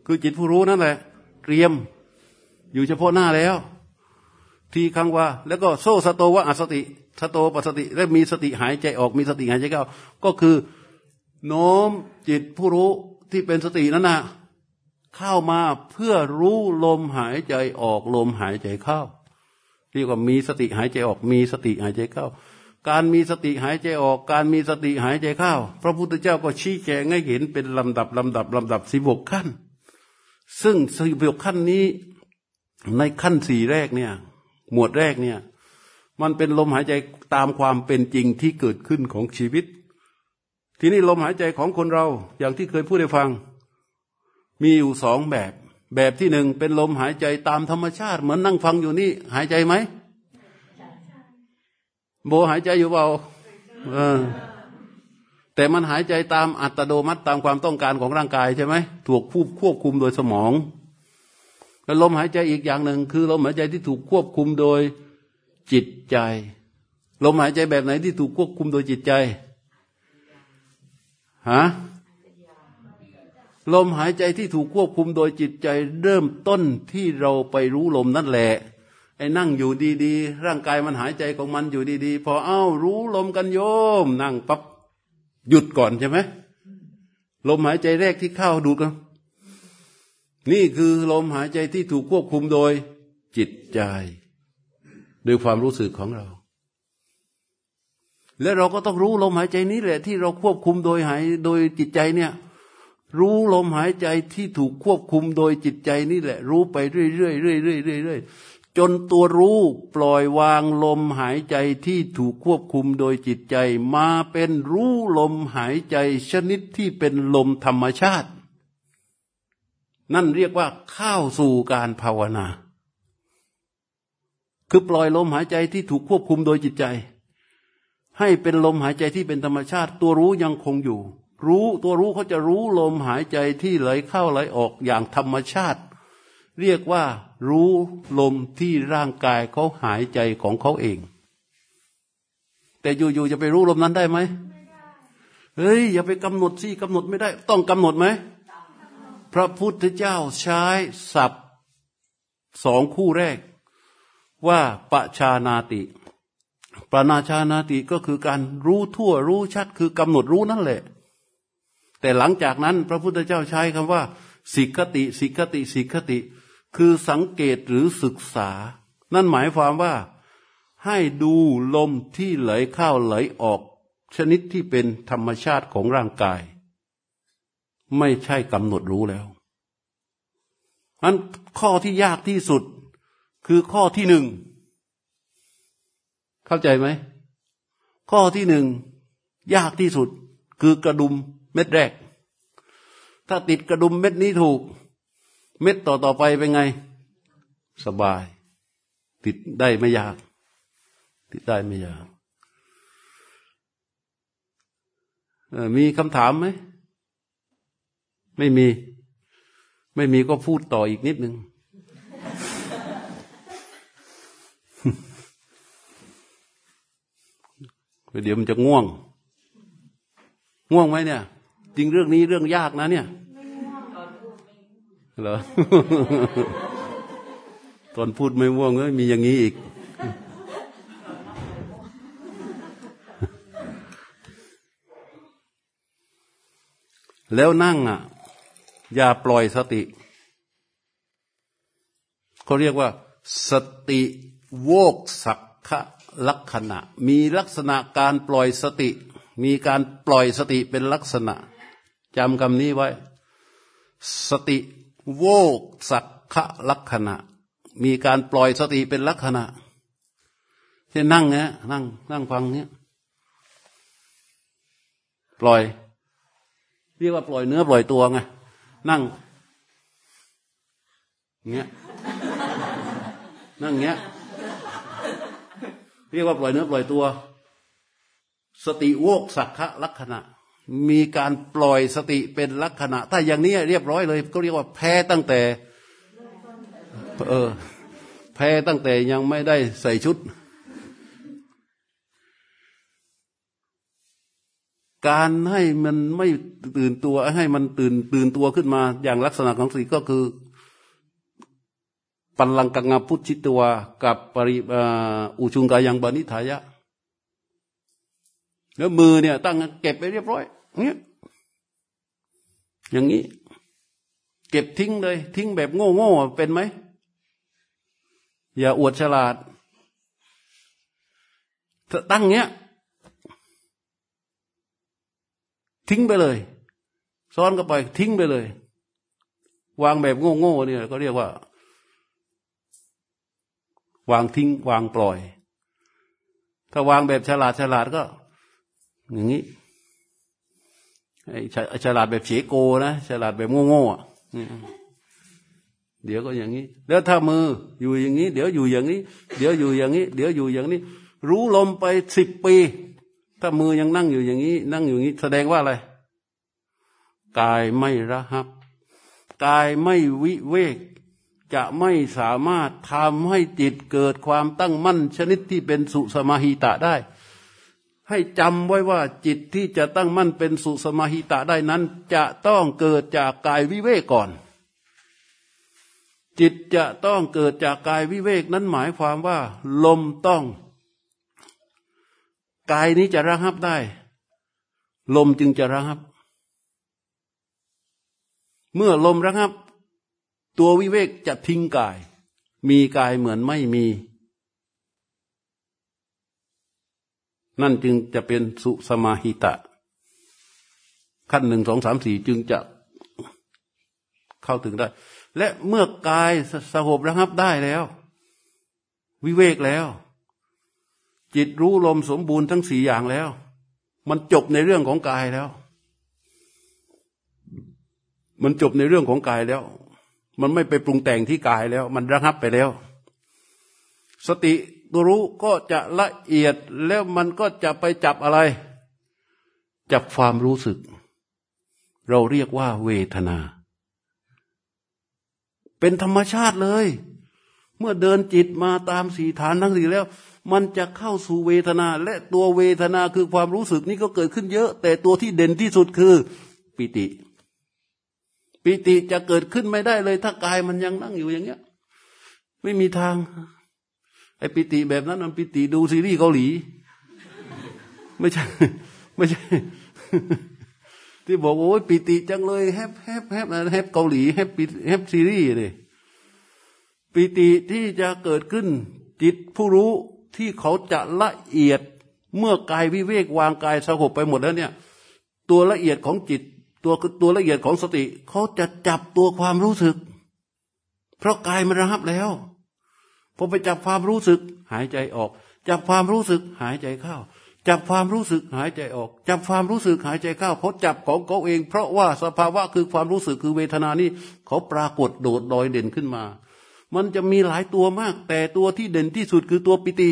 คือจิตผู้รู้นั่นแหละ เตรียมอยู่เฉพาะหน้าแล้ว ทีครั้งว่า แล้วก็โซสโตวะอัสติสโตปัสติ และมีสติหายใจออกมีสติหายใจเข้าก็คือ โน้มจิตผู้รู้ที่เป็นสตินั้นนะเข้ามาเพื่อรู้ลมหายใจออกลมหายใจเข้าเรียกว่ามีสติหายใจออกมีสติหายใจเข้า การมีสติหายใจออก การมีสติหายใจเข้า พระพุทธเจ้าก็ชี้แจงให้เห็นเป็นลำดับลำดับลำดับสิบหกขั้น ซึ่งสี่ประโยคขั้นนี้ในขั้นสี่แรกเนี่ย หมวดแรกเนี่ย มันเป็นลมหายใจตามความเป็นจริงที่เกิดขึ้นของชีวิต ทีนี้ลมหายใจของคนเราอย่างที่เคยพูดให้ฟัง มีอยู่สองแบบ แบบที่หนึ่งเป็นลมหายใจตามธรรมชาติ เหมือนนั่งฟังอยู่นี่ หายใจไหมโบหายใจอยู่เปล่าเออ แต่มันหายใจตามอัตโนมัติตามความต้องการของร่างกายใช่ไหมถูกควบควบคุมโดยสมองแล้วลมหายใจอีกอย่างหนึ่งคือลมหายใจที่ถูกควบคุมโดยจิตใจ ลมหายใจแบบไหนที่ถูกควบคุมโดยจิตใจ ฮะลมหายใจที่ถูกควบคุมโดยจิตใจเริ่มต้นที่เราไปรู้ลมนั่นแหละ ไอ้นั่งอยู่ดีๆ ร่างกายมันหายใจของมันอยู่ดีๆ พอเอ้ารู้ลมกันโยม นั่งปับ๊บหยุดก่อนใช่ไหมลมหายใจแรกที่เข้าดูกัน นี่คือลมหายใจที่ถูกควบคุมโดยจิตใจโดยความรู้สึกของเรา และเราก็ต้องรู้ลมหายใจนี้แหละ ที่เราควบคุมโดยหายโดยจิตใจเนี่ย รู้ลมหายใจที่ถูกควบคุมโดยจิตใจนี่แหละ รู้ไปเรื่อยๆเรื่อยๆเรื่อยๆจนตัวรู้ปล่อยวางลมหายใจที่ถูกควบคุมโดยจิตใจ มาเป็นรู้ลมหายใจชนิดที่เป็นลมธรรมชาติ นั่นเรียกว่าเข้าสู่การภาวนา คือปล่อยลมหายใจที่ถูกควบคุมโดยจิตใจ ให้เป็นลมหายใจที่เป็นธรรมชาติ ตัวรู้ยังคงอยู่ รู้ตัวรู้เขาจะรู้ลมหายใจที่ไหลเข้าไหลออกอย่างธรรมชาติ เรียกว่า รู้ลมที่ร่างกายเขาหายใจของเขาเอง แต่อยู่ๆจะไปรู้ลมนั้นได้ไหมเฮ้ยอย่าไปกำหนดสิกำหนดไม่ได้ ต้องกำหนดไหมพระพุทธเจ้าใช้ศัพท์สองคู่แรกว่าปชานาติ ปนาชานาติก็คือการรู้ทั่วรู้ชัดคือกำหนดรู้นั่นแหละ แต่หลังจากนั้นพระพุทธเจ้าใช้คำว่า สิกติ สิกติ สิกติ คือสังเกตหรือศึกษา นั่นหมายความว่าให้ดูลมที่ไหลเข้าไหลออก ชนิดที่เป็นธรรมชาติของร่างกาย ไม่ใช่กำหนดรู้แล้วอันข้อที่ยากที่สุดคือข้อที่หนึ่ง เข้าใจไหม ข้อที่หนึ่งยากที่สุดคือกระดุมเม็ดแรก ถ้าติดกระดุมเม็ดนี้ถูก เม็ดต่อต่อไปเป็นไง สบาย ติดได้ไม่ยาก ติดได้ไม่ยากมีคำถามไหม ไม่มี ไม่มีก็พูดต่ออีกนิดหนึ่ง เดี๋ยวมันจะง่วง ง่วงไหมเนี่ย จริงเรื่องนี้เรื่องยากนะเนี่ยเหรอตอนพูดไม่ง่วงเลยมีอย่างนี้อีก แล้วนั่งอะ อย่าปล่อยสติเขาเรียกว่า สติโวกสักขะ ลักษณะ มีลักษณะการปล่อยสติ มีการปล่อยสติเป็นลักษณะจำคำนี้ไว้ สติโวกสักขะลักษณะ มีการปล่อยสติเป็นลักษณะเช่นนั่งเนี้ยนั่งนั่งฟังเนี้ยปล่อย เรียกว่าปล่อยเนื้อปล่อยตัวไงนั่งเงี้ยนั่งเงี้ย เรียกว่าปล่อยเนื้อปล่อยตัว สติโวกสักขะลักษณะ มีการปล่อยสติเป็นลักษณะ ถ้าอย่างนี้เรียบร้อยเลย ก็เรียกว่าแพ้ตั้งแต่ เออ แพ้ตั้งแต่ยังไม่ได้ใส่ชุด การให้มันไม่ตื่นตัวให้มันตื่นตื่นตัวขึ้นมาอย่างลักษณะของสติก็คือ ปัลลังกังพุทธิตัวกับปริอุชุงกายังบานิทายะ แล้วมือเนี่ย ตั้งเก็บไปเรียบร้อยเนี้ยอย่างนี้ เก็บทิ้งเลย ทิ้งแบบโง่โง่เป็นไหม อย่าอวดฉลาด ตั้งเนี้ย ทิ้งไปเลย ซ้อนก็ไป ทิ้งไปเลย วางแบบโง่โง่เนี่ย ก็เรียกว่า วางทิ้ง วางปล่อย ถ้าวางแบบฉลาดฉลาดก็ อย่างนี้ไอ้ฉลาดแบบเฉโกนะฉลาดแบบโง่ๆอะเดี๋ยวก็อย่างนี้ แล้วถ้ามืออยู่อย่างนี้ เดี๋ยวอยู่อย่างนี้ เดี๋ยวอยู่อย่างนี้ เดี๋ยวอยู่อย่างนี้ รู้ลมไปสิบปี ถ้ามือยังนั่งอยู่อย่างนี้ นั่งอยู่อย่างนี้ แสดงว่าอะไร กายไม่ระหับ กายไม่วิเวก จะไม่สามารถทำให้จิตเกิดความตั้งมั่นชนิดที่เป็นสุสมาหิตะได้ ให้จำไว้ว่าจิตที่จะตั้งมั่นเป็นสุสมาหิตะได้นั้น จะต้องเกิดจากกายวิเวกก่อน จิตจะต้องเกิดจากกายวิเวกนั้นหมายความว่า ลมต้อง กายนี้จะระงับได้ ลมจึงจะระงับ เมื่อลมระงับ ตัววิเวกจะทิ้งกาย มีกายเหมือนไม่มี นั่นจึงจะเป็นสุสมาหิตะ ขั้นหนึ่งสองสามสี่จึงจะเข้าถึงได้ และเมื่อกายสงบระงับได้แล้ว วิเวกแล้ว จิตรู้ลมสมบูรณ์ทั้งสี่อย่างแล้ว มันจบในเรื่องของกายแล้ว มันจบในเรื่องของกายแล้ว มันไม่ไปปรุงแต่งที่กายแล้ว มันระงับไปแล้ว สติตัวรู้ก็จะละเอียดแล้วมันก็จะไปจับอะไร จับความรู้สึก เราเรียกว่าเวทนา เป็นธรรมชาติเลย เมื่อเดินจิตมาตามสีฐานทั้งสี่แล้ว มันจะเข้าสู่เวทนา และตัวเวทนาคือความรู้สึกนี่ก็เกิดขึ้นเยอะ แต่ตัวที่เด่นที่สุดคือ ปิติ ปิติจะเกิดขึ้นไม่ได้เลย ถ้ากายมันยังนั่งอยู่อย่างเงี้ย ไม่มีทาง ไอ้ปิติแบบนั้นมันปิติดูซีรีส์เกาหลี ไม่ใช่ ไม่ใช่ ที่บอกโอ้ยปิติจังเลยแฮปแฮปแฮปแฮปเกาหลี happy แฮปซีรีส์เลยปิติที่จะเกิดขึ้น จิตผู้รู้ที่เขาจะละเอียดเมื่อกายวิเวกวางกายสงบไปหมดแล้วเนี่ย ตัวละเอียดของจิต ตัวตัวละเอียดของสติเขาจะจับตัวความรู้สึก เพราะกายมันระงับแล้วพอไปจับความรู้สึกหายใจออก จับความรู้สึกหายใจเข้า จับความรู้สึกหายใจออก จับความรู้สึกหายใจเข้าเขาจับของเขาเอง เพราะว่าสภาวะคือความรู้สึกคือเวทนานี้เขาปรากฏโดดดอยเด่นขึ้นมา มันจะมีหลายตัวมาก แต่ตัวที่เด่นที่สุดคือตัวปิติ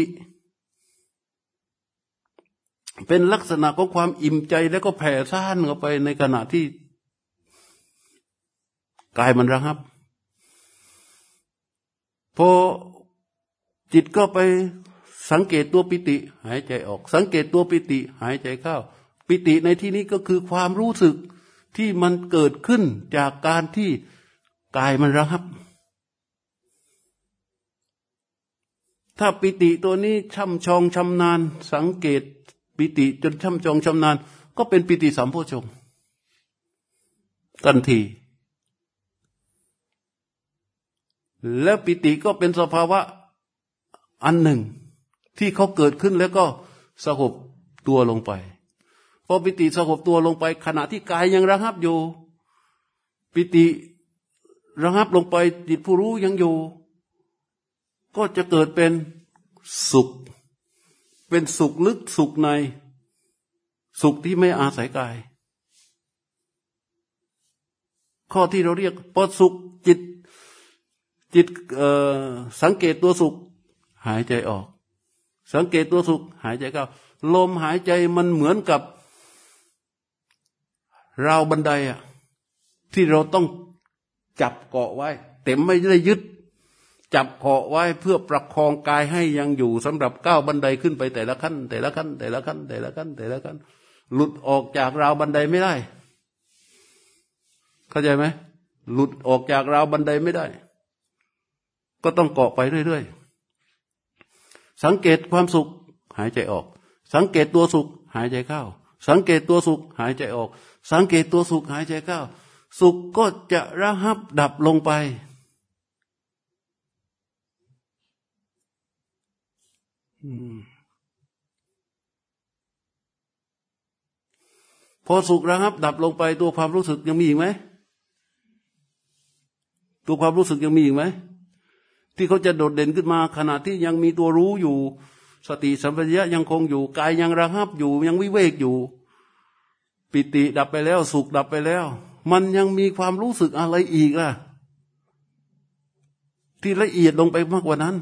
เป็นลักษณะของความอิ่มใจแล้วก็แผ่ซ่านเข้าไปในขณะที่กายมันระงับ พอจิตก็ไปสังเกตตัวปิติ หายใจออก สังเกตตัวปิติ หายใจเข้า ปิติในที่นี้ก็คือความรู้สึกที่มันเกิดขึ้นจากการที่กายมันระหับ ถ้าปิติตัวนี้ช่ำชองชำนาญ สังเกต ปิติจนช่ำชองชำนาญ ก็เป็นปิติสัมโพชงทันที แล้วปิติก็เป็นสภาวะอันหนึ่ง ที่เขาเกิดขึ้นแล้วก็สงบตัวลงไป พอปิติสงบตัวลงไป ขณะที่กายยังระหับอยู่ ปิติระหับลงไปจิตผู้รู้ยังอยู่ ก็จะเกิดเป็นสุข เป็นสุขลึกสุขใน สุขที่ไม่อาศัยกาย ข้อที่เราเรียกพอสุขจิต จิตสังเกตตัวสุข หายใจออก สังเกตตัวสุข หายใจเข้าลมหายใจมันเหมือนกับ ราวบันไดอะที่เราต้องจับเกาะไว้ แต่ไม่ได้ยึด จับเกาะไว้เพื่อประคองกายให้ยังอยู่สำหรับก้าวบันไดขึ้นไปแต่ละขั้น แต่ละขั้น แต่ละขั้น แต่ละขั้น แต่ละขั้น หลุดออกจากราวบันไดไม่ได้ เข้าใจไหมหลุดออกจากราวบันไดไม่ได้ ก็ต้องเกาะไปเรื่อยๆสังเกตความสุขหายใจออก สังเกตตัวสุขหายใจเข้า สังเกตตัวสุขหายใจออก สังเกตตัวสุขหายใจเข้า สุขก็จะระหับดับลงไป พอสุขระหับ ดับลงไปตัวความรู้สึกยังมีอีกไหมตัวความรู้สึกยังมีอีกไหมที่เขาจะโดดเด่นขึ้นมา ขณะที่ยังมีตัวรู้อยู่ สติสัมปชัญญะยังคงอยู่กายยังระหับอยู่ ยังวิเวกอยู่ ปิติดับไปแล้ว สุขดับไปแล้ว มันยังมีความรู้สึกอะไรอีกล่ะ ที่ละเอียดลงไปมากกว่านั้น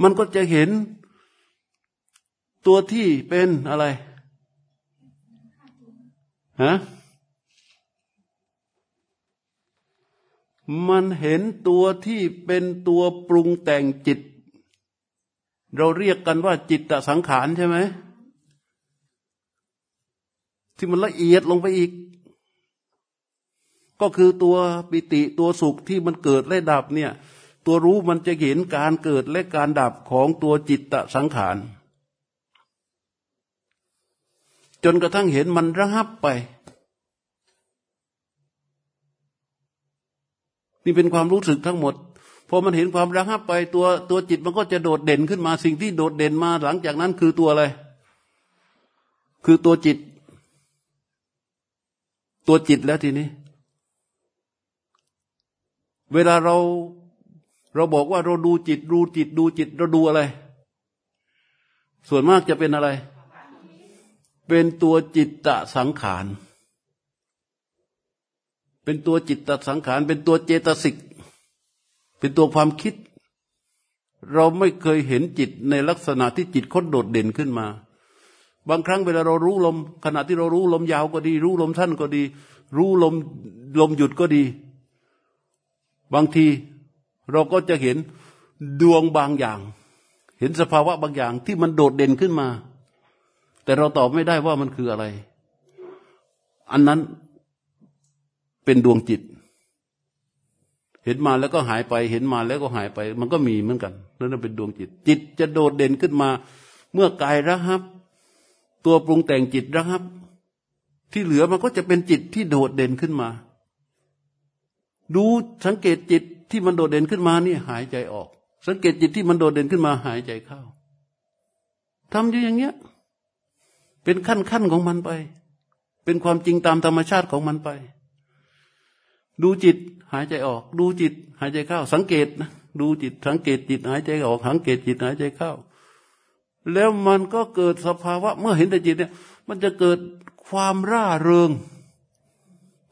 มันก็จะเห็นตัวที่เป็นอะไรฮะมันเห็นตัวที่เป็นตัวปรุงแต่งจิต เราเรียกกันว่าจิตตสังขารใช่ไหม ที่มันละเอียดลงไปอีก ก็คือตัวปิติตัวสุขที่มันเกิดและดับเนี่ย ตัวรู้มันจะเห็นการเกิดและการดับของตัวจิตตสังขาร จนกระทั่งเห็นมันระหับไป นี่เป็นความรู้สึกทั้งหมดพอมันเห็นความระหับไปตัวตัวจิตมันก็จะโดดเด่นขึ้นมาสิ่งที่โดดเด่นมาหลังจากนั้นคือตัวอะไร คือตัวจิต ตัวจิตแล้วทีนี้ เวลาเรา เราบอกว่าเราดูจิตดูจิตดูจิตเราดูอะไร ส่วนมากจะเป็นอะไร เป็นตัวจิตตสังขาร เป็นตัวจิตตสังขาร เป็นตัวเจตสิก เป็นตัวความคิด เราไม่เคยเห็นจิตในลักษณะที่จิตคดโดดเด่นขึ้นมา บางครั้งเวลาเรารู้ลม ขณะที่เรารู้ลมยาวก็ดี รู้ลมสั้นก็ดี รู้ลมลมหยุดก็ดี บางที เราก็จะเห็นดวงบางอย่าง เห็นสภาวะบางอย่างที่มันโดดเด่นขึ้นมา แต่เราตอบไม่ได้ว่ามันคืออะไร อันนั้นเป็นดวงจิต เห็นมาแล้วก็หายไป เห็นมาแล้วก็หายไป มันก็มีเหมือนกันนั่นเป็นดวงจิต จิตจะโดดเด่นขึ้นมา เมื่อกายระหับ ตัวปรุงแต่งจิตระหับ ที่เหลือมันก็จะเป็นจิตที่โดดเด่นขึ้นมา ดูสังเกตจิต ที่มันโดดเด่นขึ้นมานี่หายใจออก สังเกตจิตที่มันโดดเด่นขึ้นมาหายใจเข้าทำอยู่อย่างเงี้ย เป็นขั้นขั้นของมันไป เป็นความจริงตามธรรมชาติของมันไป ดูจิตหายใจออก ดูจิต หายใจเข้า สังเกตนะดูจิตสังเกตจิตหายใจออกสังเกตจิตหายใจเข้า แล้วมันก็เกิดสภาวะ เมื่อเห็นแต่จิตเนี่ย มันจะเกิดความร่าเริง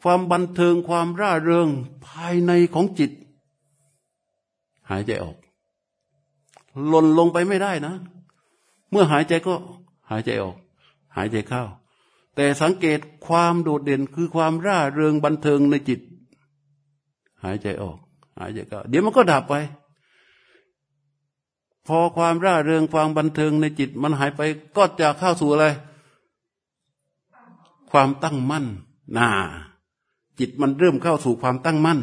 ความบันเทิงความร่าเริงภายในของจิต หายใจออกหล่นลงไปไม่ได้นะ เมื่อหายใจก็หายใจออก หายใจเข้า แต่สังเกตความโดดเด่นคือความร่าเริงบันเทิงในจิต หายใจออก หายใจเข้า เดี๋ยวมันก็ดับไป พอความร่าเริงความบันเทิงในจิต มันหายไปก็จะเข้าสู่อะไร ความตั้งมั่นน่าจิตมันเริ่มเข้าสู่ความตั้งมั่น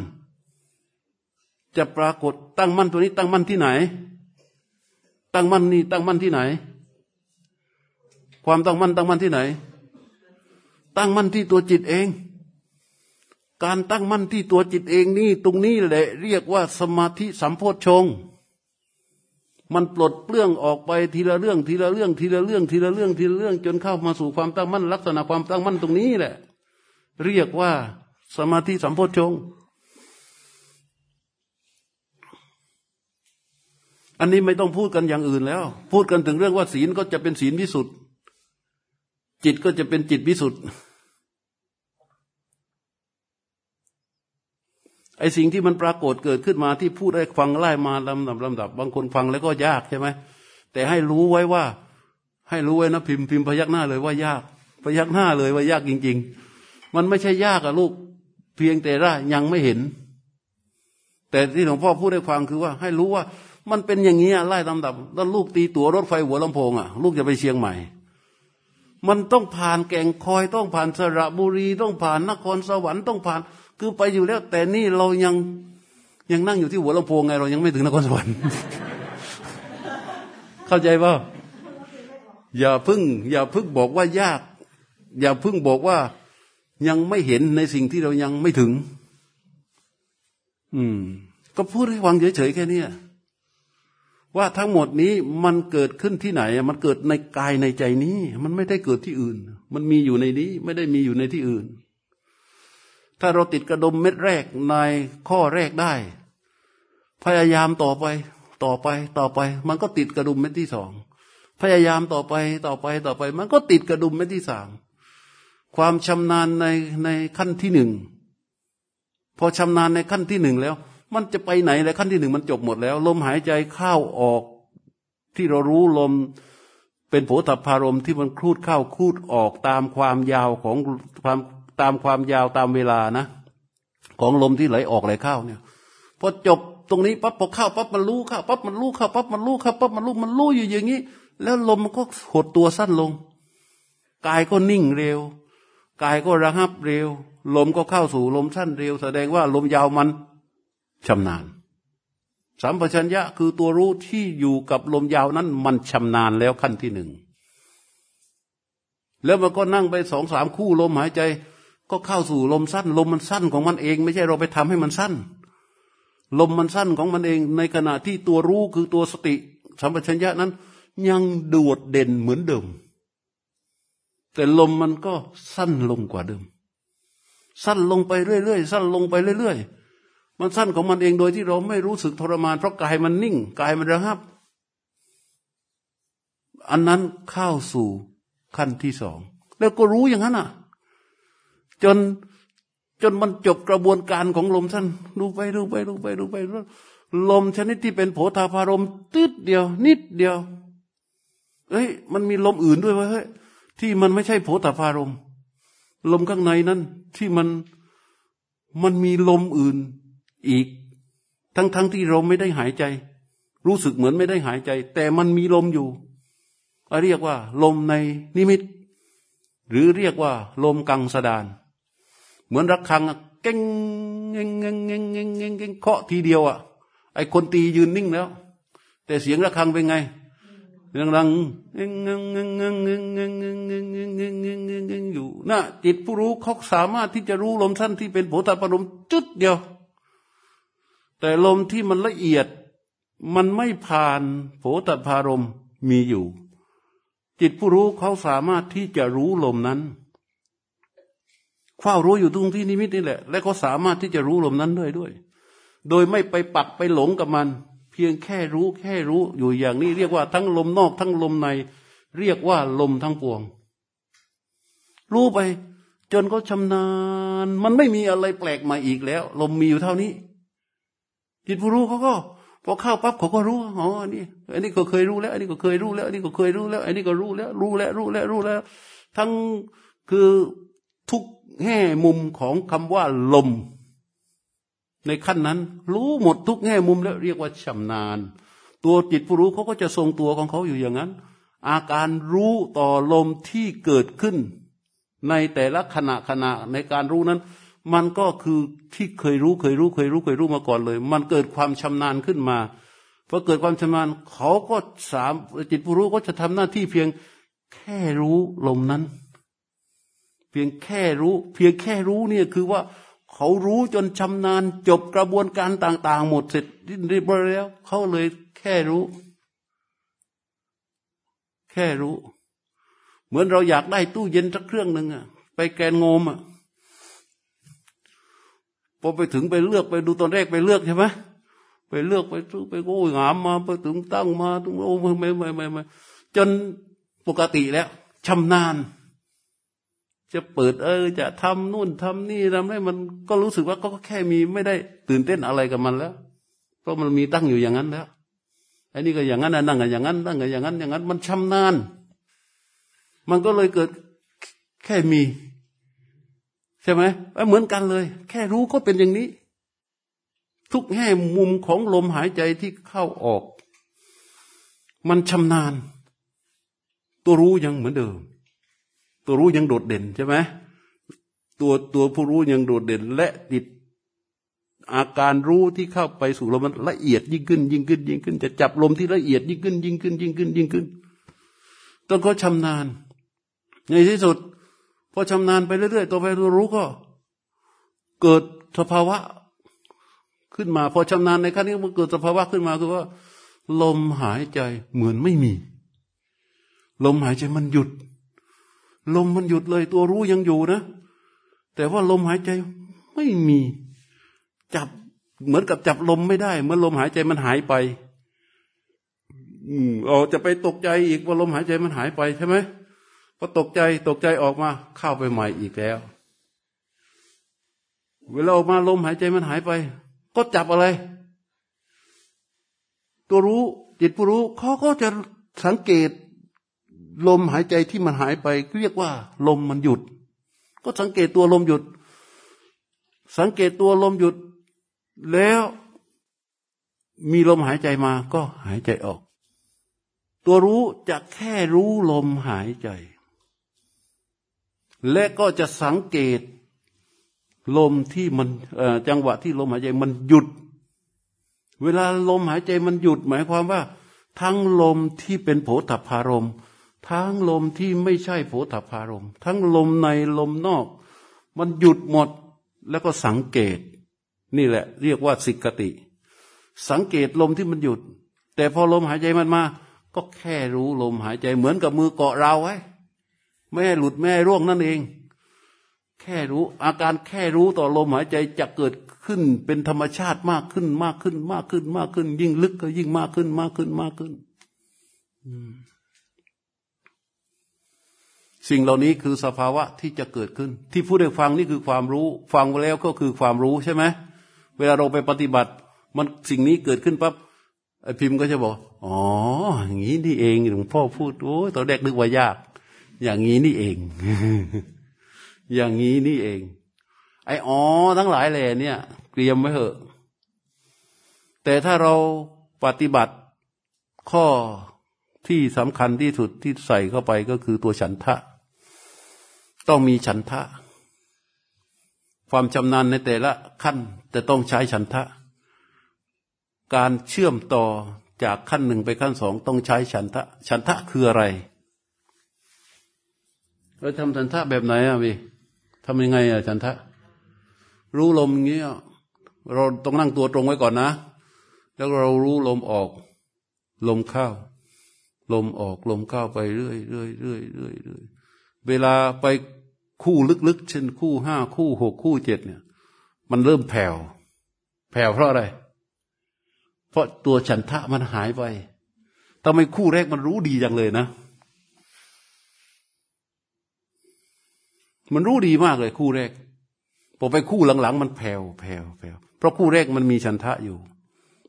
จะปรากฏตั้งมั่นตัวนี้ตั้งมั่นที่ไหน ตั้งมั่นนี่ตั้งมั่นที่ไหน ความตั้งมั่นตั้งมั่นที่ไหน ตั้งมั่นที่ตัวจิตเอง การตั้งมั่นที่ตัวจิตเองนี่ตรงนี้แหละเรียกว่าสมาธิสัมโพชฌงมันปลดเปลื้องออกไปทีละเรื่องทีละเรื่อง ทีละเรื่อง ทีละเรื่องทีละเรื่อง จนเข้ามาสู่ความตั้งมั่น ลักษณะความตั้งมั่นตรงนี้แหละ เรียกว่าสมาธิสัมโพชฌง อันนี้ไม่ต้องพูดกันอย่างอื่นแล้ว พูดกันถึงเรื่องว่าศีลก็จะเป็นศีลวิสุทธิ์จิตก็จะเป็นจิตวิสุทธิ์ไอสิ่งที่มันปรากฏเกิดขึ้นมาที่พูดได้ฟังไล่มาลำดับลำดับ บางคนฟังแล้วก็ยากใช่ไหมแต่ให้รู้ไว้ว่า ให้รู้ไว้นะพิมพ์พิมพ์พยักหน้าเลยว่ายาก พยักหน้าเลยว่ายากจริง ๆ มันไม่ใช่ยากอะลูก เพียงแต่ว่ายังไม่เห็น แต่ที่หลวงพ่อพูดได้ฟังคือว่า ให้รู้ว่า มันเป็นอย่างนี้ไล่ลำดับแล้วลูกตีตั๋วรถไฟหัวลำโพงอะลูกจะไปเชียงใหม่ มันต้องผ่านแก่งคอยต้องผ่านสระบุรี ต้องผ่านนครสวรรค์ต้องผ่าน คือไปอยู่แล้ว แต่นี่เรายังยังนั่งอยู่ที่หัวลำโพงไง เรายังไม่ถึงนครสวรรค์ เข้าใจป่าอย่าพึ่ง อย่าพึ่งบอกว่ายาก อย่าพึ่งบอกว่ายังไม่เห็นในสิ่งที่เรายังไม่ถึง อืม ก็พูดให้ฟังเฉยๆแค่นี้ ว่าทั้งหมดนี้มันเกิดขึ้นที่ไหน มันเกิดในกายในใจนี้ มันไม่ได้เกิดที่อื่น มันมีอยู่ในนี้ ไม่ได้มีอยู่ในที่อื่น ถ้าเราติดกระดมเม็ดแรกในข้อแรกได้ พยายามต่อไป ต่อไป ต่อไป มันก็ติดกระดุมเม็ดที่สอง พยายามต่อไป ต่อไป ต่อไป มันก็ติดกระดุมเม็ดที่สาม ความชำนาญในในขั้นที่หนึ่ง พอชำนาญในขั้นที่หนึ่งแล้ว มันจะไปไหนเลยขั้นที่หนึ่งมันจบหมดแล้ว ลมหายใจเข้าออก ที่เรารู้ลมเป็นโผฏฐารมที่มันคลูดเข้าคลูดออกตามความยาวของความตามความยาวตามเวลานะ ของลมที่ไหลออกไหลเข้าเนี่ยพอจบตรงนี้ปั๊บพอเข้าปั๊บมันรู้เข้าปั๊บมันรู้เข้าปั๊บมันรู้เข้าปั๊บมันรู้มันรู้อยู่อย่างนี้ แล้วลมมันก็หดตัวสั้นลง กายก็นิ่งเร็ว กายก็ระหับเร็ว ลมก็เข้าสู่ลมสั้นเร็ว แสดงว่าลมยาวมัน ชำนาญสัมปชัญญะคือตัวรู้ที่อยู่กับลมยาวนั้นมันชำนาญแล้วขั้นที่หนึ่ง แล้วมันก็นั่งไปสองสามคู่ลมหายใจ ก็เข้าสู่ลมสั้น ลมมันสั้นของมันเอง ไม่ใช่เราไปทำให้มันสั้น ลมมันสั้นของมันเอง ในขณะที่ตัวรู้คือตัวสติ สัมปชัญญะนั้น ยังโดดเด่นเหมือนเดิม แต่ลมมันก็สั้นลงกว่าเดิม สั้นลงไปเรื่อยๆสั้นลงไปเรื่อยๆ มันสั้นของมันเองโดยที่เราไม่รู้สึกทรมาน เพราะกายมันนิ่ง กายมันระหับ อันนั้นเข้าสู่ขั้นที่สอง แล้วก็รู้อย่างนั้นอะ จนจนมันจบกระบวนการของลมสั้นดูไปดูไปดูไปดูไปลมชนิดที่เป็นโผฏฐารมตืดเดียว นิดเดียว เอ้ย มันมีลมอื่นด้วยวะเฮ้ยที่มันไม่ใช่โผฏฐารมลมข้างในนั้นที่มันมันมีลมอื่น อีก ทั้งๆทที่เราไม่ได้หายใจ รู้สึกเหมือนไม่ได้หายใจ แต่มันมีลมอยู่เรียกว่า ลมในนิมิต หรือเรียกว่า ลมกังสดาน เหมือนรักคังเก่งเงงเงงเงงเงงเงงเงเคาะทีเดียวอะไอคนตียืนนิ่งแล้ว แต่เสียงระฆังเป็นไงดังดังเงงเงงเงงเงงเงงเงงเงเงเงเงเงเงเงอยู่น่ะจิตผู้รู้เขาสามารถที่จะรู้ลมสั้นที่เป็นโผฏฐัพพลมจุดเดียว แต่ลมที่มันละเอียดมันไม่ผ่านโผฏฐัพารมมีอยู่ จิตผู้รู้เขาสามารถที่จะรู้ลมนั้นความรู้อยู่ตรงที่นิมิตนี่แหละ และเขาสามารถที่จะรู้ลมนั้นด้วยด้วย โดยไม่ไปปักไปหลงกับมัน เพียงแค่รู้แค่รู้อยู่อย่างนี้ เรียกว่าทั้งลมนอกทั้งลมใน เรียกว่าลมทั้งปวง รู้ไป จนเขาชำนาญ มันไม่มีอะไรแปลกมาอีกแล้ว ลมมีอยู่เท่านี้ จิตผู้รู้เขาก็พอเข้าปั๊บเขาก็รู้อ๋ออันนี้อันนี้ก็เคยรู้แล้ว อันนี้ก็เคยรู้แล้ว อันนี้ก็เคยรู้แล้ว อันนี้ก็รู้แล้ว รู้แล้วรู้แล้วรู้แล้ว ทั้งคือทุกแง่มุมของคำว่าลม ในขั้นนั้น รู้หมดทุกแง่มุมแล้วเรียกว่าชำนาญ ตัวจิตผู้รู้เขาก็จะทรงตัวของเขาอยู่อย่างนั้น อาการรู้ต่อลมที่เกิดขึ้น ในแต่ละขณะขณะในการรู้นั้น มันก็คือที่เคยรู้เคยรู้เคยรู้เคยรู้มาก่อนเลย มันเกิดความชำนาญขึ้นมาพอเกิดความชำนาญเขาก็สามจิตผู้รู้ก็จะทำหน้าที่เพียงแค่รู้ลมนั้น เพียงแค่รู้ เพียงแค่รู้เนี่ยคือว่าเขารู้จนชำนาญจบกระบวนการต่าง ๆ หมดเสร็จเรียบร้อยแล้วเขาเลยแค่รู้ แค่รู้ เหมือนเราอยากได้ตู้เย็นสักเครื่องหนึ่งอะไปแกนงมอะ พอไปถึงไปเลือกไปดูตอนแรกไปเลือกใช่ไหมไปเลือกไปซื้อไปโอ้ยงามมาไปถึงตั้งมาถึงโอ้ไม่ไม่ไม่ไม่จนปกติแล้วชำนาญ จะเปิด เออ จะทำนู่นทำนี่ทำให้มันก็รู้สึกว่าก็แค่มีไม่ได้ตื่นเต้นอะไรกับมันแล้ว เพราะมันมีตั้งอยู่อย่างนั้นแล้วไอ้นี่ก็อย่างนั้นนั่งกันอย่างนั้นนั่งกันอย่างนั้น อย่างนั้น มันชำนาญ มันก็เลยเกิดแค่มี ช่ไหมเหมือนกันเลย แค่รู้ก็เป็นอย่างนี้ ทุกแง่มุมของลมหายใจที่เข้าออก มันชำนาญ ตัวรู้ยังเหมือนเดิม ตัวรู้ยังโดดเด่นใช่ไหมตัวตัวผู้รู้ยังโดดเด่น และติดอาการรู้ที่เข้าไปสู่ลมมันละเอียดยิ่งขึ้น ยิ่งขึ้น ยิ่งขึ้น จะจับลมที่ละเอียดยิ่งขึ้น ยิ่งขึ้น ยิ่งขึ้น ยิ่งขึ้น ต้องเขาชำนาญ ในที่สุด อชำนาญไปเรื่อยๆตัวไปตัวรู้ก็ เกิดสภาวะขึ้นมา พอชำนาญในขั้นนี้มันเกิดสภาวะขึ้นมาคือว่า ลมหายใจเหมือนไม่มี ลมหายใจมันหยุด ลมมันหยุดเลย ตัวรู้ยังอยู่นะ แต่ว่าลมหายใจไม่มี จับเหมือนกับจับลมไม่ได้ เมื่อลมหายใจมันหายไป อืมอ๋อจะไปตกใจอีกว่าลมหายใจมันหายไปใช่ไหม พอตกใจตกใจออกมา เข้าไปใหม่อีกแล้ว เวลาออกมาลมหายใจมันหายไป ก็จับอะไร ตัวรู้จิตผู้รู้เขาก็จะสังเกต ลมหายใจที่มันหายไปเรียกว่า ลมมันหยุด ก็สังเกตตัวลมหยุด สังเกตตัวลมหยุด แล้วมีลมหายใจมาก็หายใจออก ตัวรู้จะแค่รู้ลมหายใจ และก็จะสังเกตลมที่มันจังหวะที่ลมหายใจมันหยุด เวลาลมหายใจมันหยุด หมายความว่า ทั้งลมที่เป็นโผฏฐพารมทั้งลมที่ไม่ใช่โผฏฐพารมทั้งลมในลมนอก มันหยุดหมดแล้วก็สังเกต นี่แหละ เรียกว่าสิกติ สังเกตลมที่มันหยุด แต่พอลมหายใจมันมา ก็แค่รู้ลมหายใจเหมือนกับมือเกาะเราไว้ ไม่ให้หลุดแม่ร่วงนั่นเอง แค่รู้ อาการแค่รู้ต่อลมหายใจจะเกิดขึ้นเป็นธรรมชาติมากขึ้นมากขึ้น มากขึ้นมากขึ้น ยิ่งลึกก็ยิ่งมากขึ้นมากขึ้นมากขึ้น สิ่งเหล่านี้คือสภาวะที่จะเกิดขึ้น ที่พูดให้ฟังนี่คือความรู้ ฟังไปแล้วก็คือความรู้ใช่ไหมเวลาเราไปปฏิบัติ มันสิ่งนี้เกิดขึ้นปั๊บไอพิมพ์ก็จะบอก อ๋อ อย่างนี้นี่เองหลวงพ่อพูดโอ้ตอนแรกนึกว่ายาก อย่างนี้นี่เอง อย่างนี้นี่เอง ไอ้อ๋อทั้งหลายแหล่เนี่ย เตรียมไว้เถอะ แต่ถ้าเราปฏิบัติข้อที่สำคัญที่สุดที่ใส่เข้าไปก็คือตัวฉันทะ ต้องมีฉันทะ ความชำนาญในแต่ละขั้นจะต้องใช้ฉันทะ การเชื่อมต่อจากขั้นหนึ่งไปขั้นสองต้องใช้ฉันทะ ฉันทะคืออะไร เราทำฉันทะแบบไหนอะพี่ทำยังไงอะฉันทะ รู้ลมอย่างเงี้ยเราต้องนั่งตัวตรงไว้ก่อนนะ แล้วเรารู้ลมออก ลมเข้า ลมออกลมเข้าไปเรื่อยเรื่อยเรื่อยเรื่อยเรื่อยเวลาไปคู่ลึกๆ เช่นคู่ห้าคู่หกคู่เจ็ดเนี่ย มันเริ่มแผ่ว แผ่วเพราะอะไร เพราะตัวฉันทะมันหายไปทำไมคู่แรกมันรู้ดีจังเลยนะ มันรู้ดีมากเลยคู่แรกพอไปคู่หลังๆ มันแผ่วแผ่วแผ่วเพราะคู่แรกมันมีฉันทะอยู่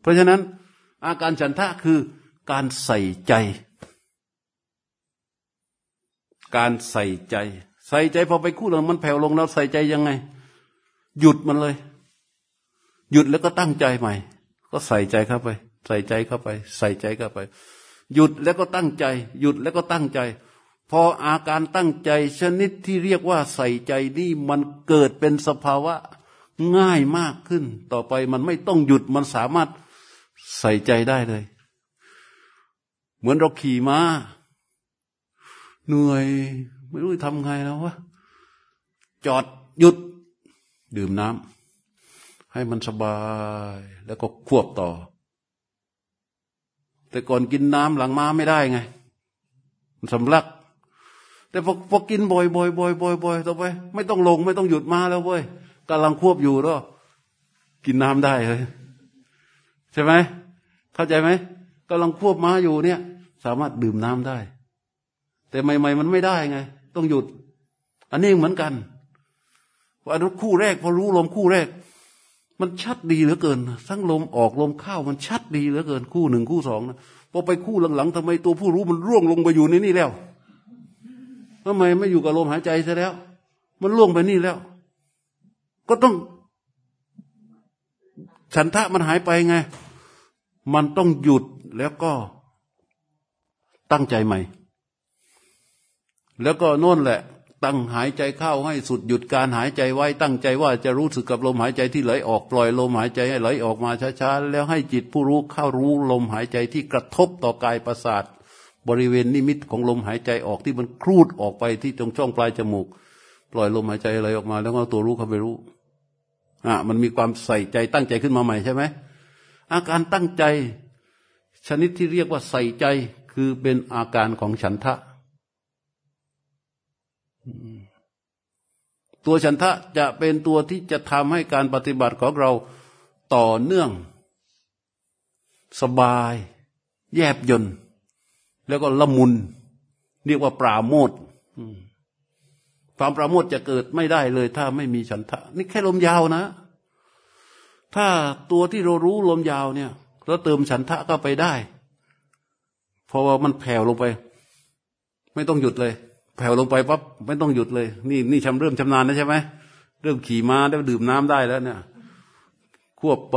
เพราะฉะนั้น อาการฉันทะคือการใส่ใจ การใส่ใจ ใส่ใจพอไปคู่หลังมันแผ่วลงเราใส่ใจยังไง หยุดมันเลย หยุดแล้วก็ตั้งใจใหม่ ก็ใส่ใจเข้าไป ใส่ใจเข้าไป ใส่ใจเข้าไป หยุดแล้วก็ตั้งใจ หยุดแล้วก็ตั้งใจ พออาการตั้งใจชนิดที่เรียกว่าใส่ใจนี่มันเกิดเป็นสภาวะง่ายมากขึ้น ต่อไปมันไม่ต้องหยุดมันสามารถใส่ใจได้เลย เหมือนเราขี่มา้าเหนื่อยไม่รู้จะทำไงแล้ววะจอดหยุดดื่มน้ำให้มันสบายแล้วก็ควบต่อ แต่ก่อนกินน้ำหลังม้าไม่ได้ไง มันสำลัก แต่พอพอกินบ่อยบ่อยบ่อยบ่อยบ่อยต่อไป ไม่ต้องลงไม่ต้องหยุดมาแล้วเว้ยกำลังควบอยู่แล้วกินน้ำได้เลยใช่ไหมเข้าใจไหมกำลังควบม้าอยู่เนี่ย สามารถดื่มน้ำได้ แต่ใหม่ๆมันไม่ได้ไง ต้องหยุด อันนี้เหมือนกันว่าคู่แรก พอรู้ลมคู่แรก มันชัดดีเหลือเกิน ทั้งลมออกลมเข้ามันชัดดีเหลือเกิน คู่หนึ่งคู่สองนะพอไปคู่หลังๆทำไมตัวผู้รู้มันร่วงลงไปอยู่ในนี่แล้ว ทำไมไม่อยู่กับลมหายใจซะแล้ว มันล่วงไปนี่แล้ว ก็ต้อง ฉันทะมันหายไปไง มันต้องหยุดแล้วก็ตั้งใจใหม่ แล้วก็โน่นแหละ ตั้งหายใจเข้าให้สุดหยุดการหายใจไว้ ตั้งใจว่าจะรู้สึกกับลมหายใจที่ไหลออกปล่อยลมหายใจให้ไหลออกมาช้าๆแล้วให้จิตผู้รู้เข้ารู้ลมหายใจที่กระทบต่อกายประสาท บริเวณนิมิตของลมหายใจออกที่มันครูดออกไปที่ตรงช่องปลายจมูก ปล่อยลมหายใจอะไหลออกมา แล้วก็ตัวรู้เข้าไปรู้อะมันมีความใส่ใจตั้งใจขึ้นมาใหม่ใช่ไหมอาการตั้งใจ ชนิดที่เรียกว่าใส่ใจคือเป็นอาการของฉันทะ ตัวฉันทะจะเป็นตัวที่จะทำให้การปฏิบัติของเราต่อเนื่อง สบาย แยบยน แล้วก็ละมุน เรียกว่าปราโมทความประโมทจะเกิดไม่ได้เลย ถ้าไม่มีฉันทะ นี่แค่ลมยาวนะ ถ้าตัวที่เรารู้ลมยาวเนี่ยเราเติมฉันทะก็ไปได้เพราะว่ามันแผ่วลงไป ไม่ต้องหยุดเลย แผ่วลงไปปั๊บไม่ต้องหยุดเลย นี่นี่ชำเริ่มชำนาญนะใช่ไหมเริ่มขี่ม้าได้ดื่มน้ำได้แล้วเนี่ย ควบไป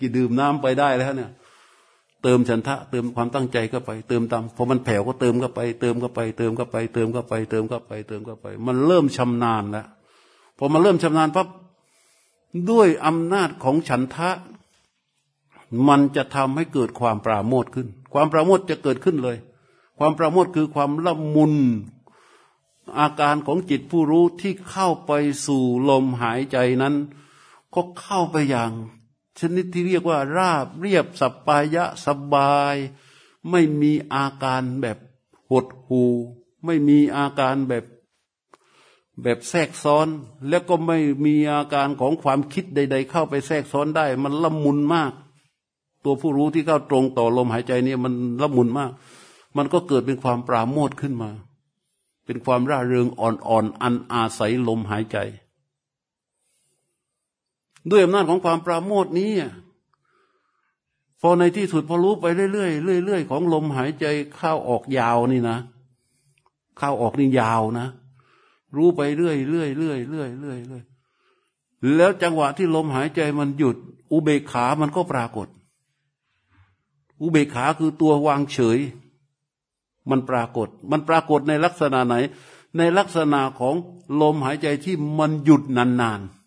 กี่ดื่มน้ำไปได้แล้วเนี่ย เติมฉันทะเติมความตั้งใจเข้าไป เติมตามพอมันแผ่วก็เติมเข้าไป เติมเข้าไป เติมเข้าไป เติมเข้าไป เติมเข้าไป เติมเข้าไป มันเริ่มชำนาญแล้วพอมันเริ่มชำนาญปั๊บด้วยอำนาจของฉันทะ มันจะทำให้เกิดความปราโมทขึ้น ความปราโมทจะเกิดขึ้นเลย ความปราโมทคือความละมุนอาการของจิตผู้รู้ที่เข้าไปสู่ลมหายใจนั้น ก็เข้าไปอย่าง ชนิดที่เรียกว่า ราบเรียบสัปปายะสบาย ไม่มีอาการแบบหดหูไม่มีอาการแบบแบบแทรกซ้อน แล้วก็ไม่มีอาการของความคิดใด ๆ เข้าไปแทรกซ้อนได้ มันละมุนมาก ตัวผู้รู้ที่เข้าตรงต่อลมหายใจเนี่ยมันละมุนมาก มันก็เกิดเป็นความปราโมทขึ้นมา เป็นความร่าเริงอ่อนๆอันอาศัยลมหายใจ ด้วยอำนาจของความปราโมทนี้พอในที่สุดพอรู้ไปเรื่อยๆเรื่อยๆของลมหายใจเข้าออกยาวนี่นะเข้าออกนี่ยาวนะ รู้ไปเรื่อยๆเรื่อยๆเรื่อยเรื่อยเรื่อยเรแล้วจังหวะที่ลมหายใจมันหยุด อุเบกขามันก็ปรากฏออุเบกขาคือตัววางเฉย มันปรากฏ มันปรากฏในลักษณะไหน ในลักษณะของลมหายใจที่มันหยุดนานๆ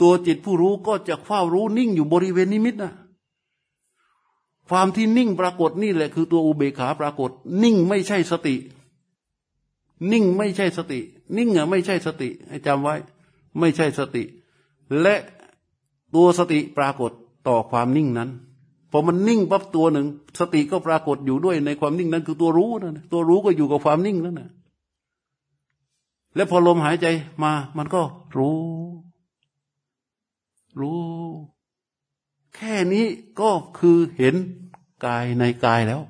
ตัวจิตผู้รู้ก็จะเฝ้ารู้นิ่งอยู่บริเวณนิมิตนะความที่นิ่งปรากฏนี่แหละคือตัวอุเบกขาปรากฏ นิ่งไม่ใช่สติ นิ่งไม่ใช่สติ นิ่งอะไม่ใช่สติ ให้จำไว้ ไม่ใช่สติ และตัวสติปรากฏต่อความนิ่งนั้นพอมันนิ่งปั๊บตัวหนึ่ง สติก็ปรากฏอยู่ด้วยในความนิ่งนั้น คือตัวรู้นั่นตัวรู้ก็อยู่กับความนิ่งนั่นนะและพอลมหายใจมา มันก็รู้ รู้ แค่นี้ก็คือเห็นกายในกายแล้ว